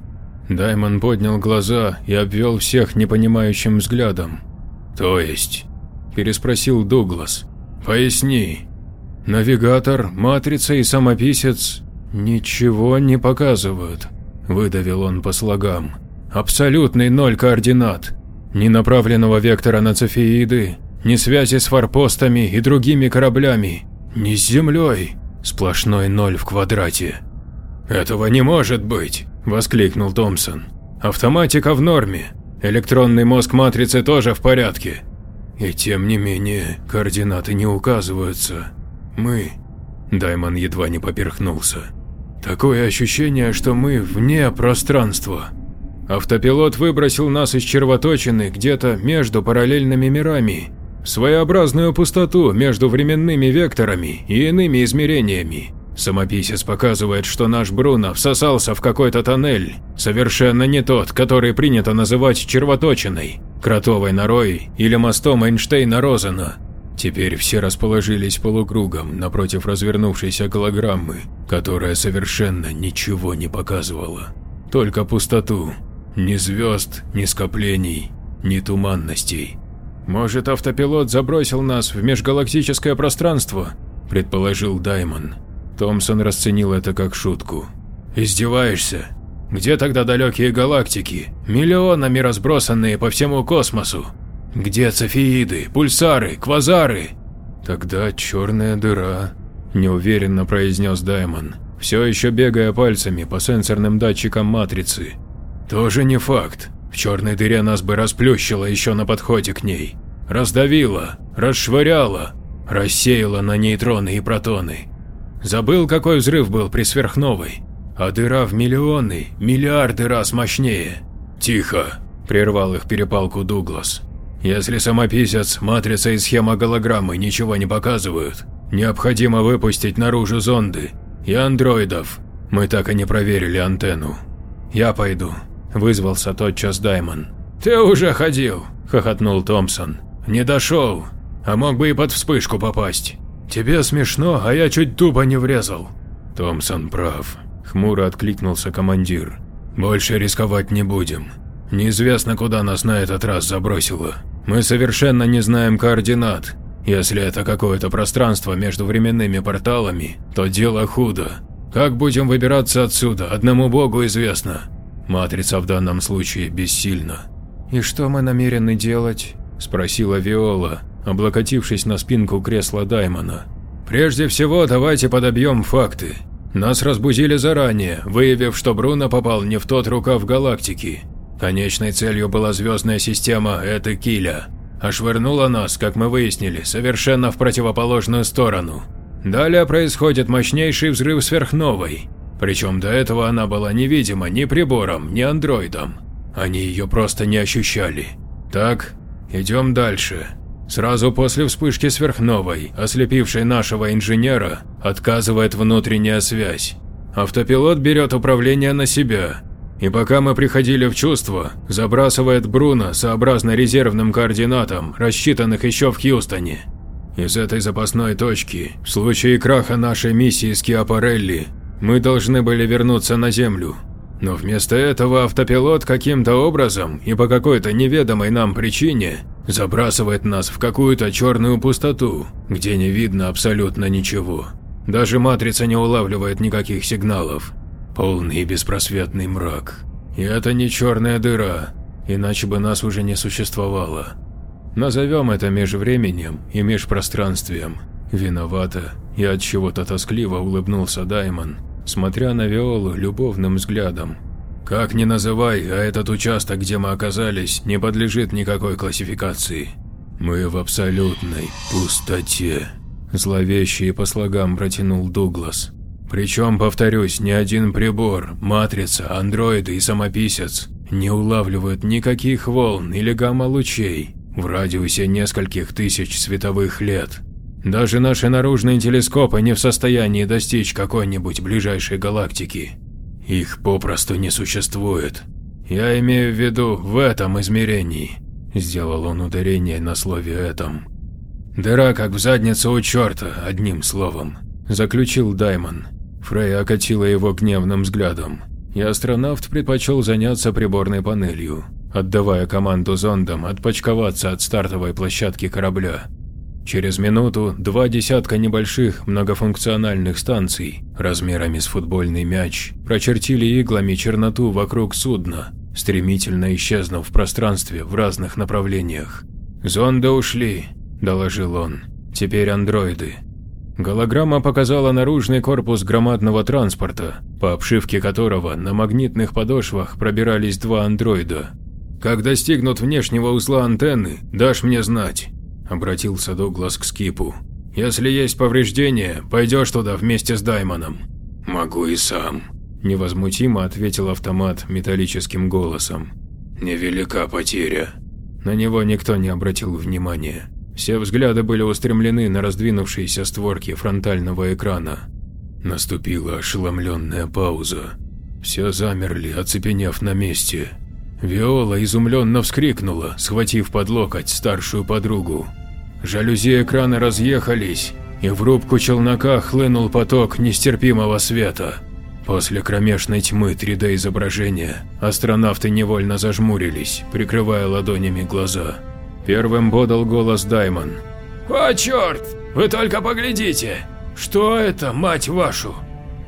A: Даймон поднял глаза и обвел всех непонимающим взглядом. «То есть?» – переспросил Дуглас. «Поясни». «Навигатор, матрица и самописец ничего не показывают», – выдавил он по слогам. «Абсолютный ноль координат. Ни направленного вектора на Цефеиды, ни связи с форпостами и другими кораблями, ни с Землей. Сплошной ноль в квадрате. «Этого не может быть!» – воскликнул Томпсон. «Автоматика в норме. Электронный мозг матрицы тоже в порядке. И тем не менее, координаты не указываются. Мы…» Даймон едва не поперхнулся. «Такое ощущение, что мы вне пространства». Автопилот выбросил нас из червоточины где-то между параллельными мирами, в своеобразную пустоту между временными векторами и иными измерениями. Самописец показывает, что наш Бруно всосался в какой-то тоннель, совершенно не тот, который принято называть червоточиной, кротовой норой или мостом Эйнштейна-Розена. Теперь все расположились полукругом напротив развернувшейся голограммы, которая совершенно ничего не показывала, только пустоту, ни звезд, ни скоплений, ни туманностей. Может, автопилот забросил нас в межгалактическое пространство, предположил Даймон. Томпсон расценил это как шутку. Издеваешься? Где тогда далекие галактики, миллионами разбросанные по всему космосу? Где цефеиды, пульсары, квазары? Тогда черная дыра, неуверенно произнес Даймон, все еще бегая пальцами по сенсорным датчикам матрицы. Тоже не факт. В черной дыре нас бы расплющило еще на подходе к ней. Раздавило, расшвыряло, рассеяло на нейтроны и протоны. Забыл, какой взрыв был при сверхновой. А дыра в миллионы, миллиарды раз мощнее. Тихо, прервал их перепалку Дуглас. Если самописец, матрица и схема голограммы ничего не показывают, необходимо выпустить наружу зонды и андроидов. Мы так и не проверили антенну. Я пойду, Вызвался тотчас Даймон. «Ты уже ходил», – хохотнул Томпсон. «Не дошел.
B: а мог бы и под вспышку попасть. Тебе смешно, а я чуть тупо не врезал. Томпсон прав, хмуро откликнулся командир. Больше рисковать не будем. Неизвестно, куда нас на этот раз забросило. Мы совершенно не знаем координат. Если это какое-то пространство между временными порталами, то дело худо. Как будем выбираться отсюда, одному богу известно. Матрица в данном случае бессильна.
C: «И что мы намерены делать?» – спросила Виола, облокотившись на спинку кресла Даймона.
B: «Прежде всего, давайте подобьем факты. Нас разбудили заранее, выявив, что Бруно попал не в тот рукав галактики. Конечной целью была звездная система Этекиля, а швырнула нас, как мы выяснили, совершенно в противоположную сторону. Далее происходит мощнейший взрыв сверхновой, причем до этого она была невидима ни прибором, ни андроидом. Они ее просто не ощущали. Так, идем дальше. Сразу после вспышки сверхновой, ослепившей нашего инженера, отказывает внутренняя связь. Автопилот берет управление на себя, и пока мы приходили в чувство, забрасывает Бруно сообразно резервным координатам, рассчитанных еще в Хьюстоне. Из этой запасной точки, в случае краха нашей миссии с Киапарелли, мы должны были вернуться на Землю. Но вместо этого автопилот каким-то образом и по какой-то неведомой нам причине забрасывает нас в какую-то черную пустоту, где не видно абсолютно ничего. Даже матрица не улавливает никаких сигналов. Полный беспросветный мрак. И это не черная дыра, иначе бы нас уже не существовало. Назовем это межвременем и межпространствием. Виновато и от чего-то тоскливо улыбнулся Даймон, смотря на Виолу любовным взглядом. Как ни называй, а этот участок, где мы оказались, не подлежит никакой классификации. Мы в абсолютной пустоте. Зловеще по слогам протянул Дуглас. Причем, повторюсь, ни один прибор, матрица, андроиды и самописец не улавливают никаких волн или гамма-лучей в радиусе нескольких тысяч световых лет. Даже наши наружные телескопы не в состоянии достичь какой-нибудь ближайшей галактики. Их попросту не существует. Я имею в виду в этом измерении. Сделал он ударение на слове «этом». Дыра как в задницу у черта, одним словом. Заключил Даймон. Фрей окатила его гневным взглядом, и астронавт предпочел заняться приборной панелью, отдавая команду зондам отпочковаться от стартовой площадки корабля. Через минуту два десятка небольших многофункциональных станций размерами с футбольный мяч прочертили иглами черноту вокруг судна, стремительно исчезнув в пространстве в разных направлениях. «Зонды ушли», – доложил он. «Теперь андроиды». Голограмма показала наружный корпус громадного транспорта, по обшивке которого на магнитных подошвах пробирались два андроида. «Как достигнут внешнего узла антенны, дашь мне знать», – обратился Дуглас к Скипу. «Если есть повреждения, пойдешь туда вместе с Даймоном». «Могу и сам», – невозмутимо ответил автомат металлическим голосом. «Невелика потеря». На него никто не обратил внимания. Все взгляды были устремлены на раздвинувшиеся створки фронтального экрана. Наступила ошеломленная пауза. Все замерли, оцепенев на месте. Виола изумленно вскрикнула, схватив под локоть старшую подругу. Жалюзи экрана разъехались, и в рубку челнока хлынул поток нестерпимого света. После кромешной тьмы 3D-изображения астронавты невольно зажмурились, прикрывая ладонями глаза. Первым подал голос Даймон. «О, черт! Вы только поглядите! Что это, мать вашу?»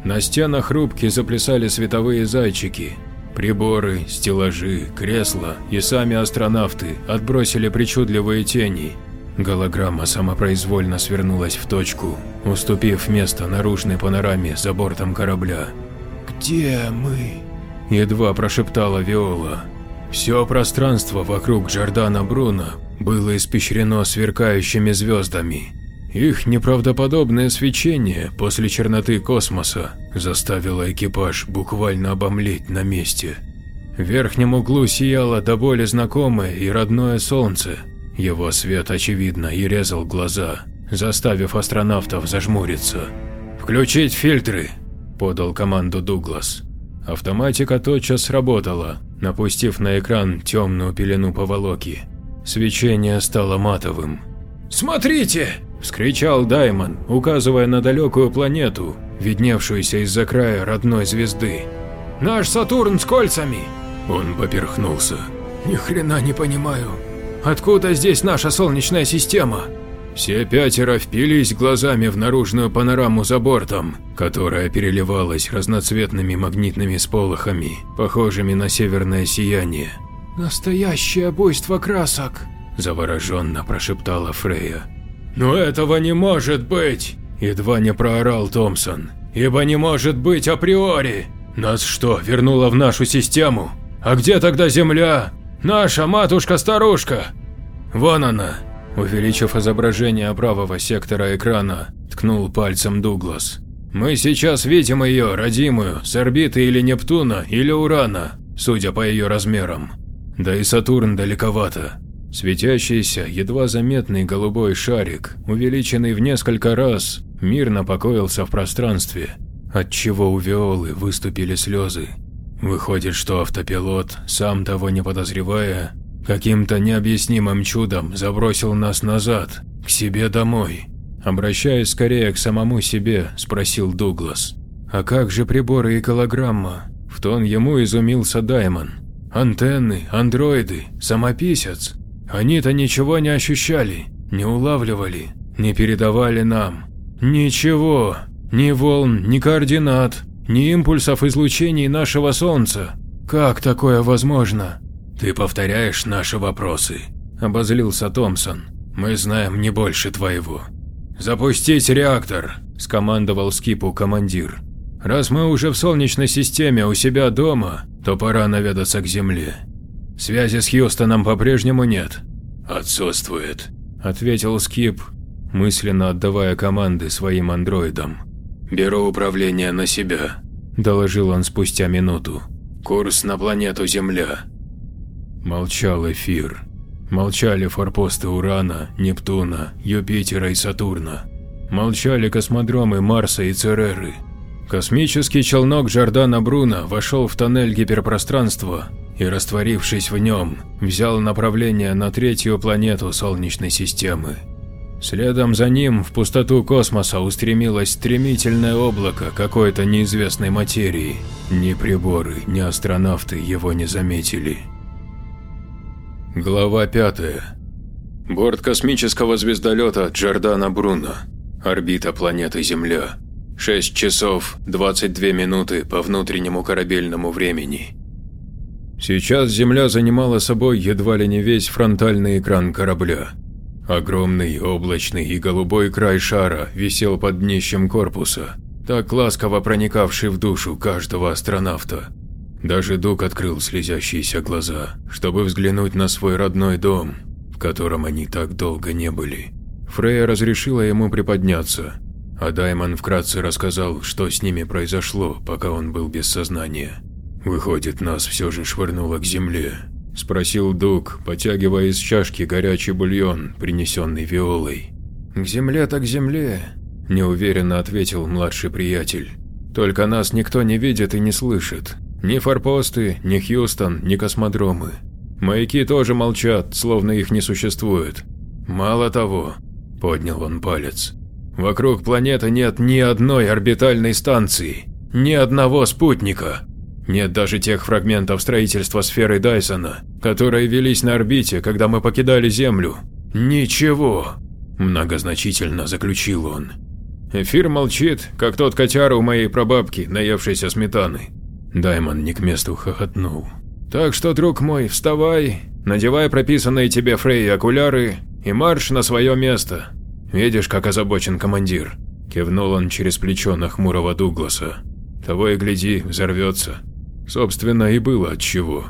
B: На стенах рубки заплясали световые зайчики, Приборы, стеллажи, кресла и сами астронавты отбросили причудливые тени. Голограмма самопроизвольно свернулась в точку, уступив место наружной панораме за бортом корабля.
C: «Где мы?»
B: – едва прошептала Виола. Все пространство вокруг Джордана Бруно было испещрено сверкающими звездами. Их неправдоподобное свечение после черноты космоса заставило экипаж буквально обомлеть на месте. В верхнем углу сияло до боли знакомое и родное солнце. Его свет, очевидно, и резал глаза, заставив астронавтов зажмуриться. «Включить фильтры!» – подал команду Дуглас. Автоматика тотчас сработала, напустив на экран темную пелену поволоки. Свечение стало матовым, «Смотрите!» – вскричал Даймон, указывая на далекую планету, видневшуюся из-за края родной звезды. «Наш Сатурн с кольцами!» Он поперхнулся. «Ни хрена не понимаю. Откуда здесь наша Солнечная система?» Все пятеро впились глазами в наружную панораму за бортом, которая переливалась разноцветными магнитными сполохами, похожими на северное сияние. «Настоящее буйство красок!» – завороженно прошептала Фрея. «Но этого не может быть!» – едва не проорал Томпсон. «Ибо не может быть априори! Нас что, вернуло в нашу систему? А где тогда Земля? Наша матушка-старушка!» «Вон она!» Увеличив изображение правого сектора экрана, ткнул пальцем Дуглас. «Мы сейчас видим ее, родимую, с орбиты или Нептуна, или Урана, судя по ее размерам. Да и Сатурн далековато. Светящийся, едва заметный голубой шарик, увеличенный в несколько раз, мирно покоился в пространстве, отчего у Виолы выступили слезы. Выходит, что автопилот, сам того не подозревая, каким-то необъяснимым чудом забросил нас назад, к себе домой. Обращаясь скорее к самому себе, спросил Дуглас. «А как же приборы и голограмма?» В тон ему изумился Даймон. «Антенны, андроиды, самописец. Они-то ничего не ощущали, не улавливали, не передавали нам. Ничего, ни волн, ни координат, ни импульсов излучений нашего Солнца. Как такое возможно?» «Ты повторяешь наши вопросы», – обозлился Томпсон. «Мы знаем не больше твоего». «Запустить реактор», – скомандовал Скипу командир. «Раз мы уже в Солнечной системе у себя дома, то пора наведаться к Земле. Связи с Хьюстоном по-прежнему нет». «Отсутствует», – ответил Скип, мысленно отдавая команды своим андроидам. «Беру управление на себя», – доложил он спустя минуту. «Курс на планету Земля. Молчал эфир. Молчали форпосты Урана, Нептуна, Юпитера и Сатурна. Молчали космодромы Марса и Цереры. Космический челнок Жордана Бруно вошел в тоннель гиперпространства и, растворившись в нем, взял направление на третью планету Солнечной системы. Следом за ним в пустоту космоса устремилось стремительное облако какой-то неизвестной материи. Ни приборы, ни астронавты его не заметили. Глава 5. Борт космического звездолета Джордана Бруно. Орбита планеты Земля. 6 часов 22 минуты по внутреннему корабельному времени. Сейчас Земля занимала собой едва ли не весь фронтальный экран корабля. Огромный облачный и голубой край шара висел под днищем корпуса, так ласково проникавший в душу каждого астронавта. Даже Дуг открыл слезящиеся глаза, чтобы взглянуть на свой родной дом, в котором они так долго не были. Фрея разрешила ему приподняться, а Даймон вкратце рассказал, что с ними произошло, пока он был без сознания. «Выходит, нас все же швырнуло к земле?» – спросил Дуг, потягивая из чашки горячий бульон, принесенный Виолой. «К земле так земле», – неуверенно ответил младший приятель. «Только нас никто не видит и не слышит. Ни форпосты, ни Хьюстон, ни космодромы. Маяки тоже молчат, словно их не существует. Мало того, поднял он палец. Вокруг планеты нет ни одной орбитальной станции, ни одного спутника. Нет даже тех фрагментов строительства сферы Дайсона, которые велись на орбите, когда мы покидали Землю. Ничего, многозначительно заключил он. Эфир молчит, как тот котяра у моей прабабки, наевшийся сметаны. Даймон не к месту хохотнул. «Так что, друг мой, вставай, надевай прописанные тебе Фрей окуляры и марш на свое место. Видишь, как озабочен командир?» Кивнул он через плечо на хмурого Дугласа. «Того и гляди, взорвется». Собственно, и было отчего.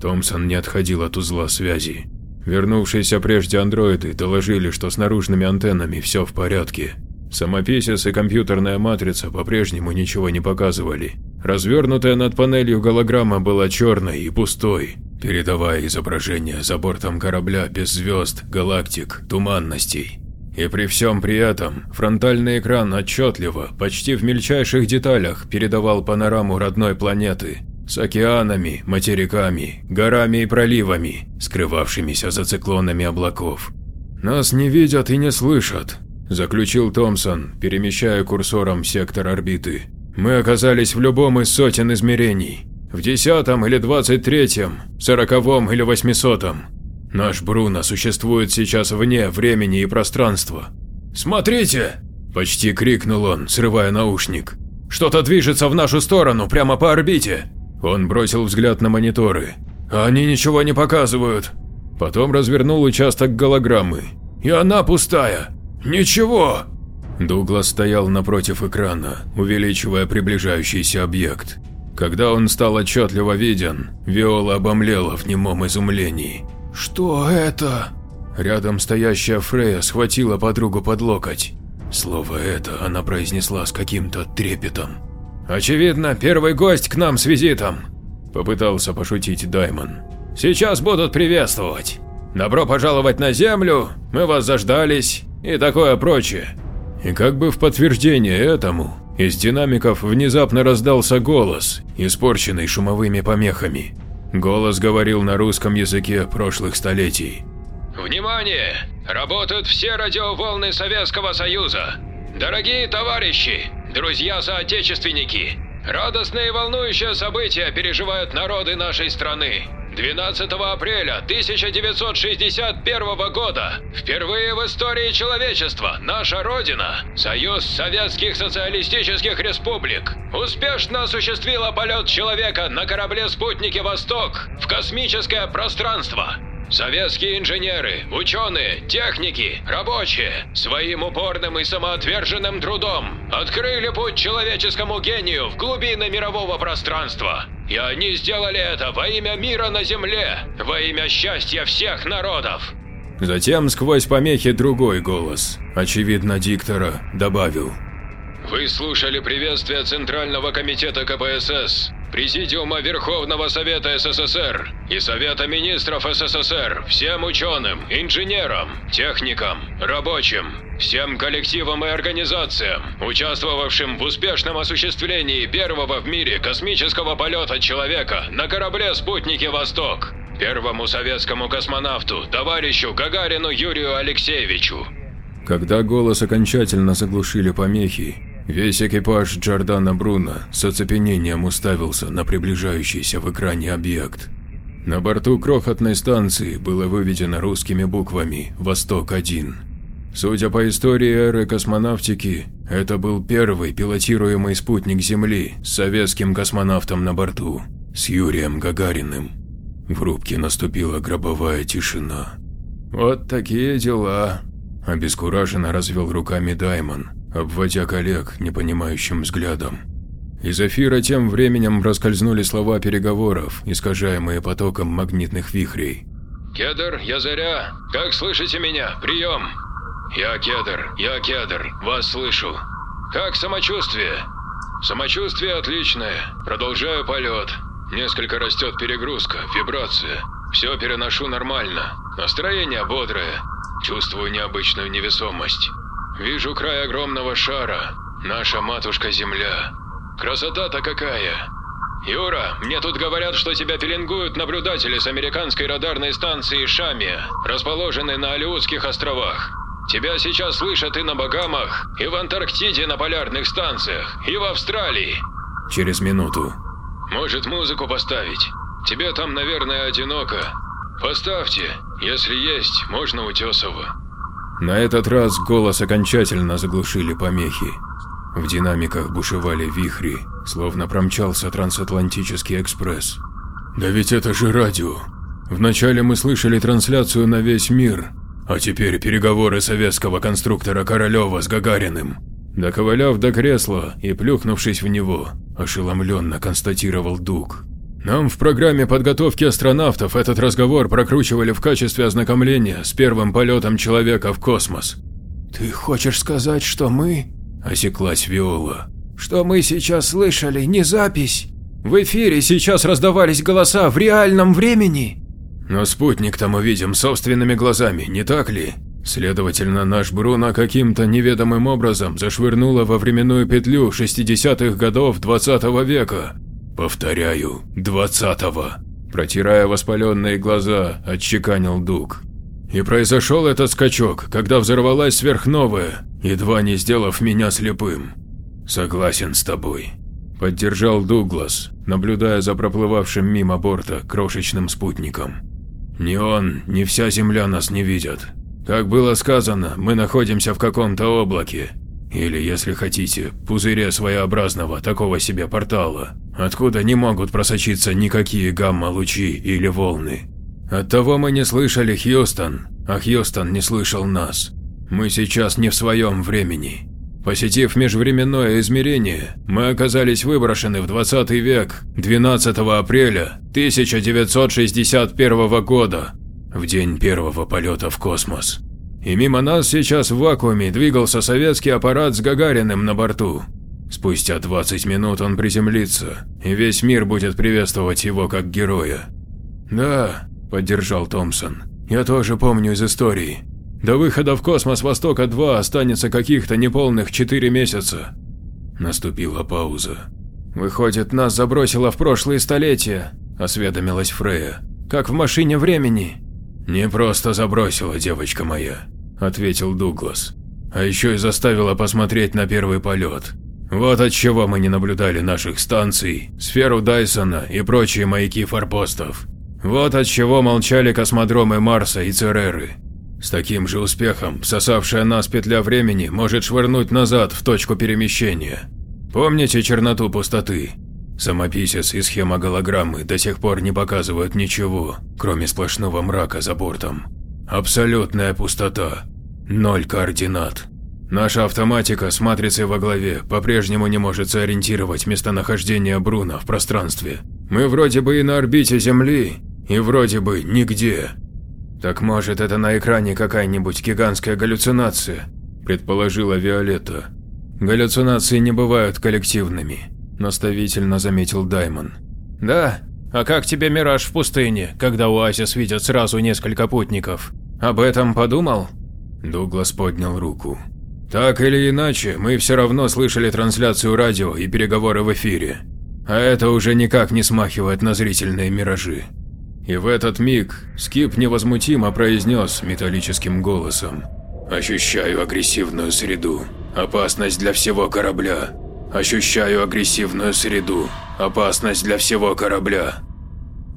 B: Томпсон не отходил от узла связи. Вернувшиеся прежде андроиды доложили, что с наружными антеннами все в порядке. Самописец и компьютерная матрица по-прежнему ничего не показывали, Развернутая над панелью голограмма была черной и пустой, передавая изображение за бортом корабля без звезд, галактик, туманностей. И при всем при этом фронтальный экран отчетливо, почти в мельчайших деталях передавал панораму родной планеты с океанами, материками, горами и проливами, скрывавшимися за циклонами облаков.
C: «Нас не видят и не слышат», – заключил Томпсон, перемещая курсором сектор орбиты. «Мы оказались в любом из сотен измерений. В десятом или двадцать третьем, сороковом или восьмисотом. Наш Бруно существует сейчас вне времени и пространства». «Смотрите!» – почти крикнул он, срывая наушник. «Что-то движется в нашу сторону, прямо по орбите!» Он бросил взгляд на мониторы. «Они ничего не показывают!» Потом развернул участок голограммы. «И она пустая! Ничего!» Дуглас стоял напротив экрана, увеличивая приближающийся объект. Когда он стал отчетливо виден, Виола обомлела в немом изумлении. «Что это?» Рядом стоящая Фрея схватила подругу под локоть. Слово это она произнесла с каким-то трепетом. «Очевидно, первый гость к нам с визитом», – попытался пошутить Даймон. «Сейчас будут приветствовать. Добро пожаловать на Землю, мы вас заждались и такое прочее». И как бы в подтверждение этому, из динамиков внезапно раздался голос, испорченный шумовыми помехами. Голос говорил на русском языке прошлых столетий.
D: Внимание! Работают все радиоволны Советского Союза. Дорогие товарищи, друзья-соотечественники, радостные и волнующие события переживают народы нашей страны. 12 апреля 1961 года впервые в истории человечества наша Родина, Союз Советских Социалистических Республик, успешно осуществила полет человека на корабле-спутнике «Восток» в космическое пространство. Советские инженеры, ученые, техники, рабочие своим упорным и самоотверженным трудом открыли путь человеческому гению в глубины мирового пространства. И они сделали это во имя мира на Земле, во имя счастья всех народов.
C: Затем сквозь помехи другой голос, очевидно диктора, добавил.
D: Вы слушали приветствие Центрального комитета КПСС, Президиума Верховного Совета СССР и Совета Министров СССР, всем ученым, инженерам, техникам, рабочим, всем коллективам и организациям, участвовавшим в успешном осуществлении первого в мире космического полета человека на корабле-спутнике «Восток», первому советскому космонавту, товарищу Гагарину Юрию Алексеевичу.
C: Когда голос окончательно заглушили помехи, Весь экипаж Джордана Бруно с оцепенением уставился на приближающийся в экране объект. На борту крохотной станции было выведено русскими буквами «Восток-1». Судя по истории эры космонавтики, это был первый пилотируемый спутник Земли с советским космонавтом на борту, с Юрием Гагариным. В рубке наступила гробовая тишина. «Вот такие дела», – обескураженно развел руками Даймон, обводя коллег непонимающим взглядом. Из эфира тем временем проскользнули слова переговоров, искажаемые потоком магнитных вихрей.
D: «Кедр, я Заря, как слышите меня? Прием!» «Я Кедр, я Кедр, вас слышу. Как самочувствие?» «Самочувствие отличное, продолжаю полет. Несколько растет перегрузка, вибрация. Все переношу нормально. Настроение бодрое. Чувствую необычную невесомость. Вижу край огромного шара. Наша матушка-Земля. Красота-то какая! Юра, мне тут говорят, что тебя пеленгуют наблюдатели с американской радарной станции Шамия, расположенной на Алиутских островах. Тебя сейчас слышат и на Багамах, и в Антарктиде на полярных станциях, и в Австралии.
C: Через минуту.
D: Может музыку поставить? Тебе там, наверное, одиноко. Поставьте, если есть, можно Утесова.
C: На этот раз голос окончательно заглушили помехи. В динамиках бушевали вихри, словно промчался трансатлантический экспресс. «Да ведь это же радио! Вначале мы слышали трансляцию на весь мир, а теперь переговоры советского конструктора Королева с Гагариным». Доковыляв до кресла и плюхнувшись в него, ошеломленно констатировал Дуг. Нам в программе подготовки астронавтов этот разговор прокручивали в качестве ознакомления с первым полетом человека в космос. «Ты хочешь сказать, что мы...» – осеклась Виола. «Что мы сейчас слышали, не запись? В эфире сейчас раздавались голоса в реальном времени?» «Но спутник-то мы видим собственными глазами, не так ли?» Следовательно, наш Бруно каким-то неведомым образом зашвырнуло во временную петлю 60-х годов 20 -го века. Повторяю, двадцатого. Протирая воспаленные глаза, отчеканил Дуг. И произошел этот скачок, когда взорвалась сверхновая, едва не сделав меня слепым. Согласен с тобой. Поддержал Дуглас, наблюдая за проплывавшим мимо борта крошечным спутником. Ни он, ни вся Земля нас не видят. Как было сказано, мы находимся в каком-то облаке. Или, если хотите, пузыре своеобразного такого себе портала, откуда не могут просочиться никакие гамма-лучи или волны. Оттого мы не слышали Хьюстон, а Хьюстон не слышал нас. Мы сейчас не в своем времени. Посетив межвременное измерение, мы оказались выброшены в 20 век 12 апреля 1961 года, в день первого полета в космос. И мимо нас сейчас в вакууме двигался советский аппарат с Гагариным на борту. Спустя 20 минут он приземлится, и весь мир будет приветствовать его как героя. Да, – поддержал Томпсон. «Я тоже помню из истории. До выхода в космос Востока-2 останется каких-то неполных четыре месяца». Наступила пауза. «Выходит, нас забросило в прошлые столетия», – осведомилась Фрея. «Как в машине времени». «Не просто забросила, девочка моя», – ответил Дуглас. «А еще и заставила посмотреть на первый полет. Вот от чего мы не наблюдали наших станций, сферу Дайсона и прочие маяки форпостов. Вот от чего молчали космодромы Марса и Цереры. С таким же успехом всосавшая нас петля времени может швырнуть назад в точку перемещения. Помните черноту пустоты? Самописец и схема голограммы до сих пор не показывают ничего, кроме сплошного мрака за бортом. Абсолютная пустота. Ноль координат. Наша автоматика с матрицей во главе по-прежнему не может сориентировать местонахождение Бруна в пространстве. Мы вроде бы и на орбите Земли, и вроде бы нигде. Так может это на экране какая-нибудь гигантская галлюцинация, предположила Виолетта. Галлюцинации не бывают коллективными, наставительно заметил Даймон. Да, а как тебе мираж в пустыне, когда оазис видят сразу несколько путников? Об этом подумал? Дуглас поднял руку. Так или иначе, мы все равно слышали трансляцию радио и переговоры в эфире. А это уже никак не смахивает на зрительные миражи. И в этот миг Скип невозмутимо произнес металлическим голосом. «Ощущаю агрессивную среду. Опасность для всего корабля. Ощущаю агрессивную среду. Опасность для всего корабля».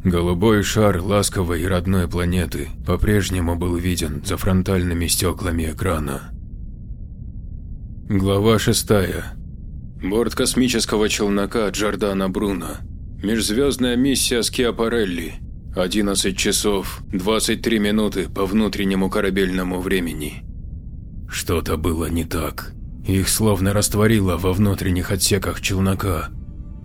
C: Голубой шар ласковой и родной планеты по-прежнему был виден за фронтальными стеклами экрана. Глава 6. Борт космического челнока Джордана Бруно. Межзвездная миссия Скиапарелли. 11 часов 23 минуты по внутреннему корабельному времени. Что-то было не так. Их словно растворило во внутренних отсеках челнока.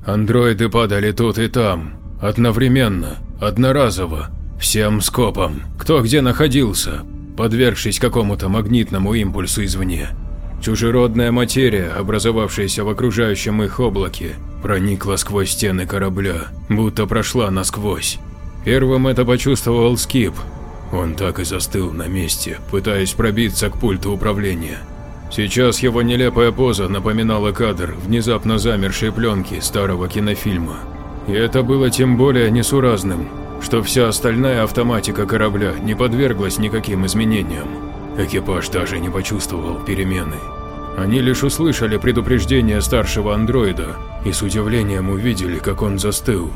C: Андроиды падали тут и там, одновременно, одноразово, всем скопом, кто где находился, подвергшись какому-то магнитному импульсу извне. Чужеродная материя, образовавшаяся в окружающем их облаке, проникла сквозь стены корабля, будто прошла насквозь. Первым это почувствовал Скип. Он так и застыл на месте, пытаясь пробиться к пульту управления. Сейчас его нелепая поза напоминала кадр внезапно замершей пленки старого кинофильма. И это было тем более несуразным, что вся остальная автоматика корабля не подверглась никаким изменениям. Экипаж даже не почувствовал перемены. Они лишь услышали предупреждение старшего андроида и с удивлением увидели, как он застыл.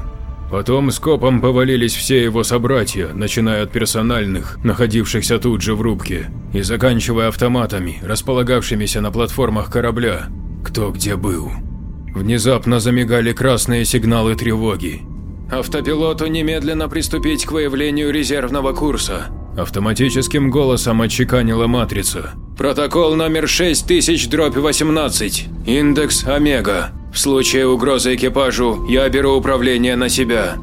C: Потом скопом повалились все его собратья, начиная от персональных, находившихся тут же в рубке, и заканчивая автоматами, располагавшимися на платформах корабля, кто где был. Внезапно замигали красные сигналы тревоги. «Автопилоту немедленно приступить к выявлению резервного курса», Автоматическим голосом отчеканила матрица. Протокол номер 6000-18. Индекс Омега. В случае угрозы экипажу я беру управление на себя.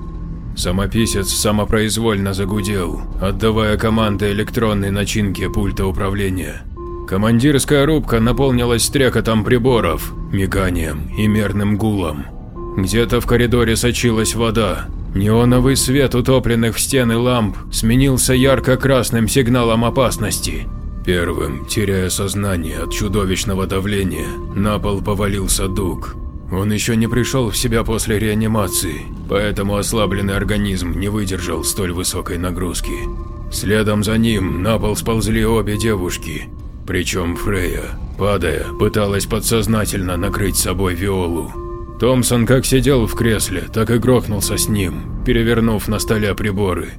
C: Самописец самопроизвольно загудел, отдавая команды электронной начинке пульта управления. Командирская рубка наполнилась стрекотом приборов, миганием и мерным гулом. Где-то в коридоре сочилась вода, Неоновый свет утопленных в стены ламп сменился ярко-красным сигналом опасности. Первым, теряя сознание от чудовищного давления, на пол повалился Дуг. Он еще не пришел в себя после реанимации, поэтому ослабленный организм не выдержал столь высокой нагрузки. Следом за ним на пол сползли обе девушки. Причем Фрея, падая, пыталась подсознательно накрыть собой Виолу. Томпсон как сидел в кресле, так и грохнулся с ним, перевернув на столе приборы.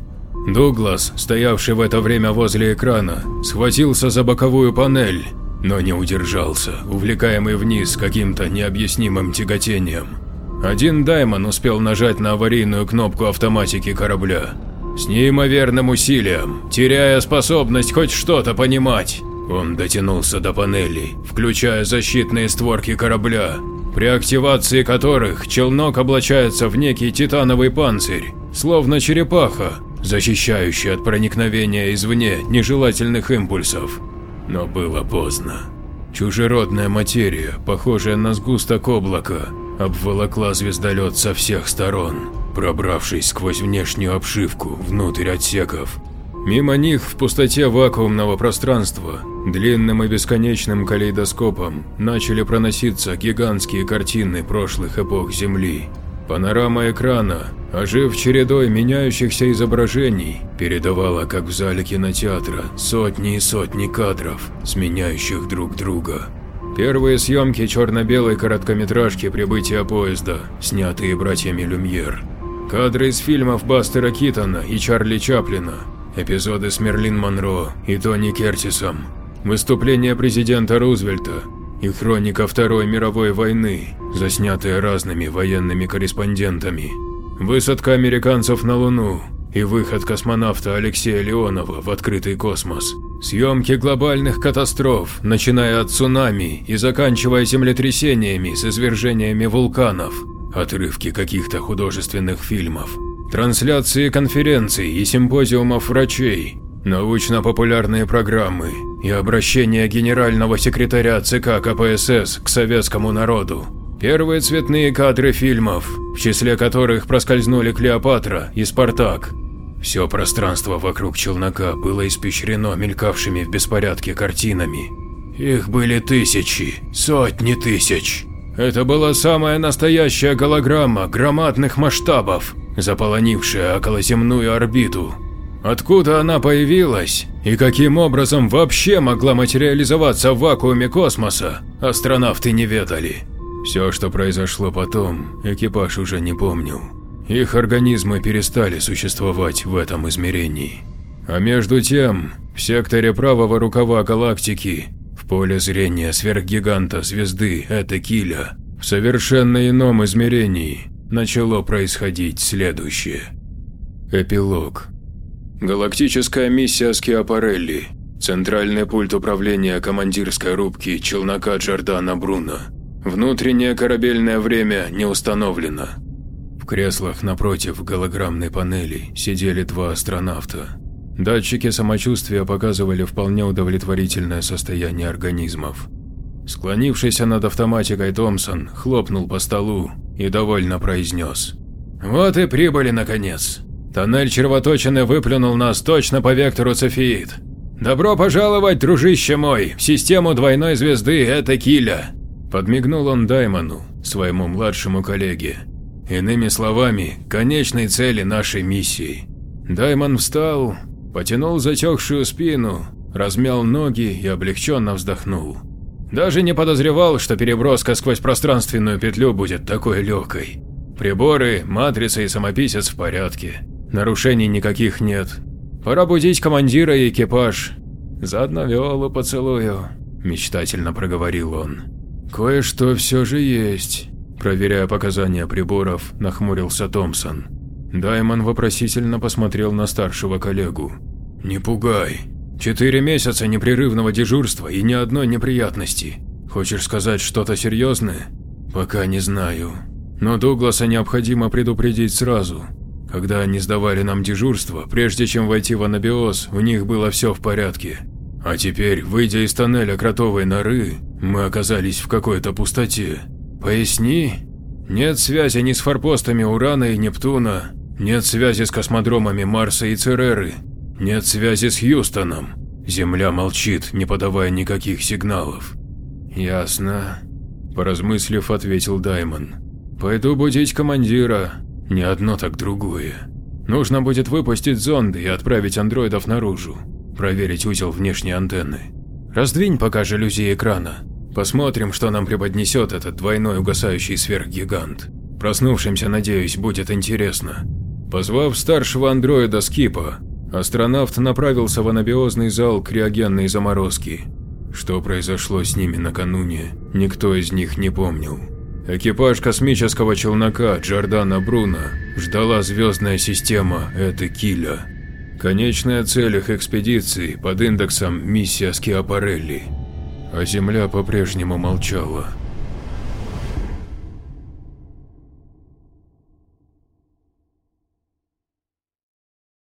C: Дуглас, стоявший в это время возле экрана, схватился за боковую панель, но не удержался, увлекаемый вниз каким-то необъяснимым тяготением. Один Даймон успел нажать на аварийную кнопку автоматики корабля. С неимоверным усилием, теряя способность хоть что-то понимать, он дотянулся до панелей, включая защитные створки корабля, при активации которых челнок облачается в некий титановый панцирь, словно черепаха, защищающий от проникновения извне нежелательных импульсов. Но было поздно. Чужеродная материя, похожая на сгусток облака, обволокла звездолет со всех сторон, пробравшись сквозь внешнюю обшивку внутрь отсеков. Мимо них в пустоте вакуумного пространства, длинным и бесконечным калейдоскопом, начали проноситься гигантские картины прошлых эпох Земли. Панорама экрана, ожив чередой меняющихся изображений, передавала, как в зале кинотеатра, сотни и сотни кадров, сменяющих друг друга. Первые съемки черно-белой короткометражки «Прибытие поезда», снятые братьями Люмьер. Кадры из фильмов Бастера Китона и Чарли Чаплина, эпизоды с Мерлин Монро и Тони Кертисом, выступления президента Рузвельта и хроника Второй мировой войны, заснятые разными военными корреспондентами, высадка американцев на Луну и выход космонавта Алексея Леонова в открытый космос, съемки глобальных катастроф, начиная от цунами и заканчивая землетрясениями с извержениями вулканов, отрывки каких-то художественных фильмов, трансляции конференций и симпозиумов врачей, научно-популярные программы и обращения генерального секретаря ЦК КПСС к советскому народу. Первые цветные кадры фильмов, в числе которых проскользнули Клеопатра и Спартак. Все пространство вокруг челнока было испещрено мелькавшими в беспорядке картинами. Их были тысячи, сотни тысяч. Это была самая настоящая голограмма громадных масштабов, заполонившая околоземную орбиту. Откуда она появилась и каким образом вообще могла материализоваться в вакууме космоса, астронавты не ведали. Все, что произошло потом, экипаж уже не помнил. Их организмы перестали существовать в этом измерении. А между тем, в секторе правого рукава галактики, в поле зрения сверхгиганта звезды Этекиля, в совершенно ином измерении, начало происходить следующее. Эпилог. Галактическая миссия Скиапарелли. Центральный пульт управления командирской рубки челнока Джордана Бруно. Внутреннее корабельное время не установлено. В креслах напротив голограммной панели сидели два астронавта. Датчики самочувствия показывали вполне удовлетворительное состояние организмов. Склонившийся над автоматикой Томпсон хлопнул по столу и довольно произнес. «Вот и прибыли, наконец. Тоннель червоточины выплюнул нас точно по вектору Цефеид. Добро пожаловать, дружище мой, в систему двойной звезды Это Киля!» Подмигнул он Даймону, своему младшему коллеге. Иными словами, конечной цели нашей миссии. Даймон встал, потянул затекшую спину, размял ноги и облегченно вздохнул. Даже не подозревал, что переброска сквозь пространственную петлю будет такой легкой. Приборы, матрица и самописец в порядке. Нарушений никаких нет. Пора будить командира и экипаж. Заодно Виолу поцелую, мечтательно проговорил он. Кое-что все же есть. Проверяя показания приборов, нахмурился Томпсон. Даймон вопросительно посмотрел на старшего коллегу. «Не пугай. Четыре месяца непрерывного дежурства и ни одной неприятности. Хочешь сказать что-то серьезное? Пока не знаю. Но Дугласа необходимо предупредить сразу. Когда они сдавали нам дежурство, прежде чем войти в анабиоз, у них было все в порядке. А теперь, выйдя из тоннеля кротовой норы, мы оказались в какой-то пустоте. Поясни? Нет связи ни с форпостами Урана и Нептуна, нет связи с космодромами Марса и Цереры, нет связи с Хьюстоном. Земля молчит, не подавая никаких сигналов. Ясно. Поразмыслив, ответил Даймон. Пойду будить командира. Не одно, так другое.
A: Нужно будет выпустить зонды и отправить андроидов наружу, проверить узел внешней антенны. Раздвинь пока жалюзи экрана. Посмотрим, что нам преподнесет этот двойной угасающий сверхгигант. Проснувшимся, надеюсь, будет интересно. Позвав старшего андроида Скипа, астронавт направился в анабиозный зал криогенной заморозки. Что произошло с ними накануне, никто из них не помнил. Экипаж космического челнока Джордана Бруно ждала звездная система Эты Киля. Конечная цель их экспедиции под индексом «Миссия Скиапарелли». А Земля по-прежнему молчала.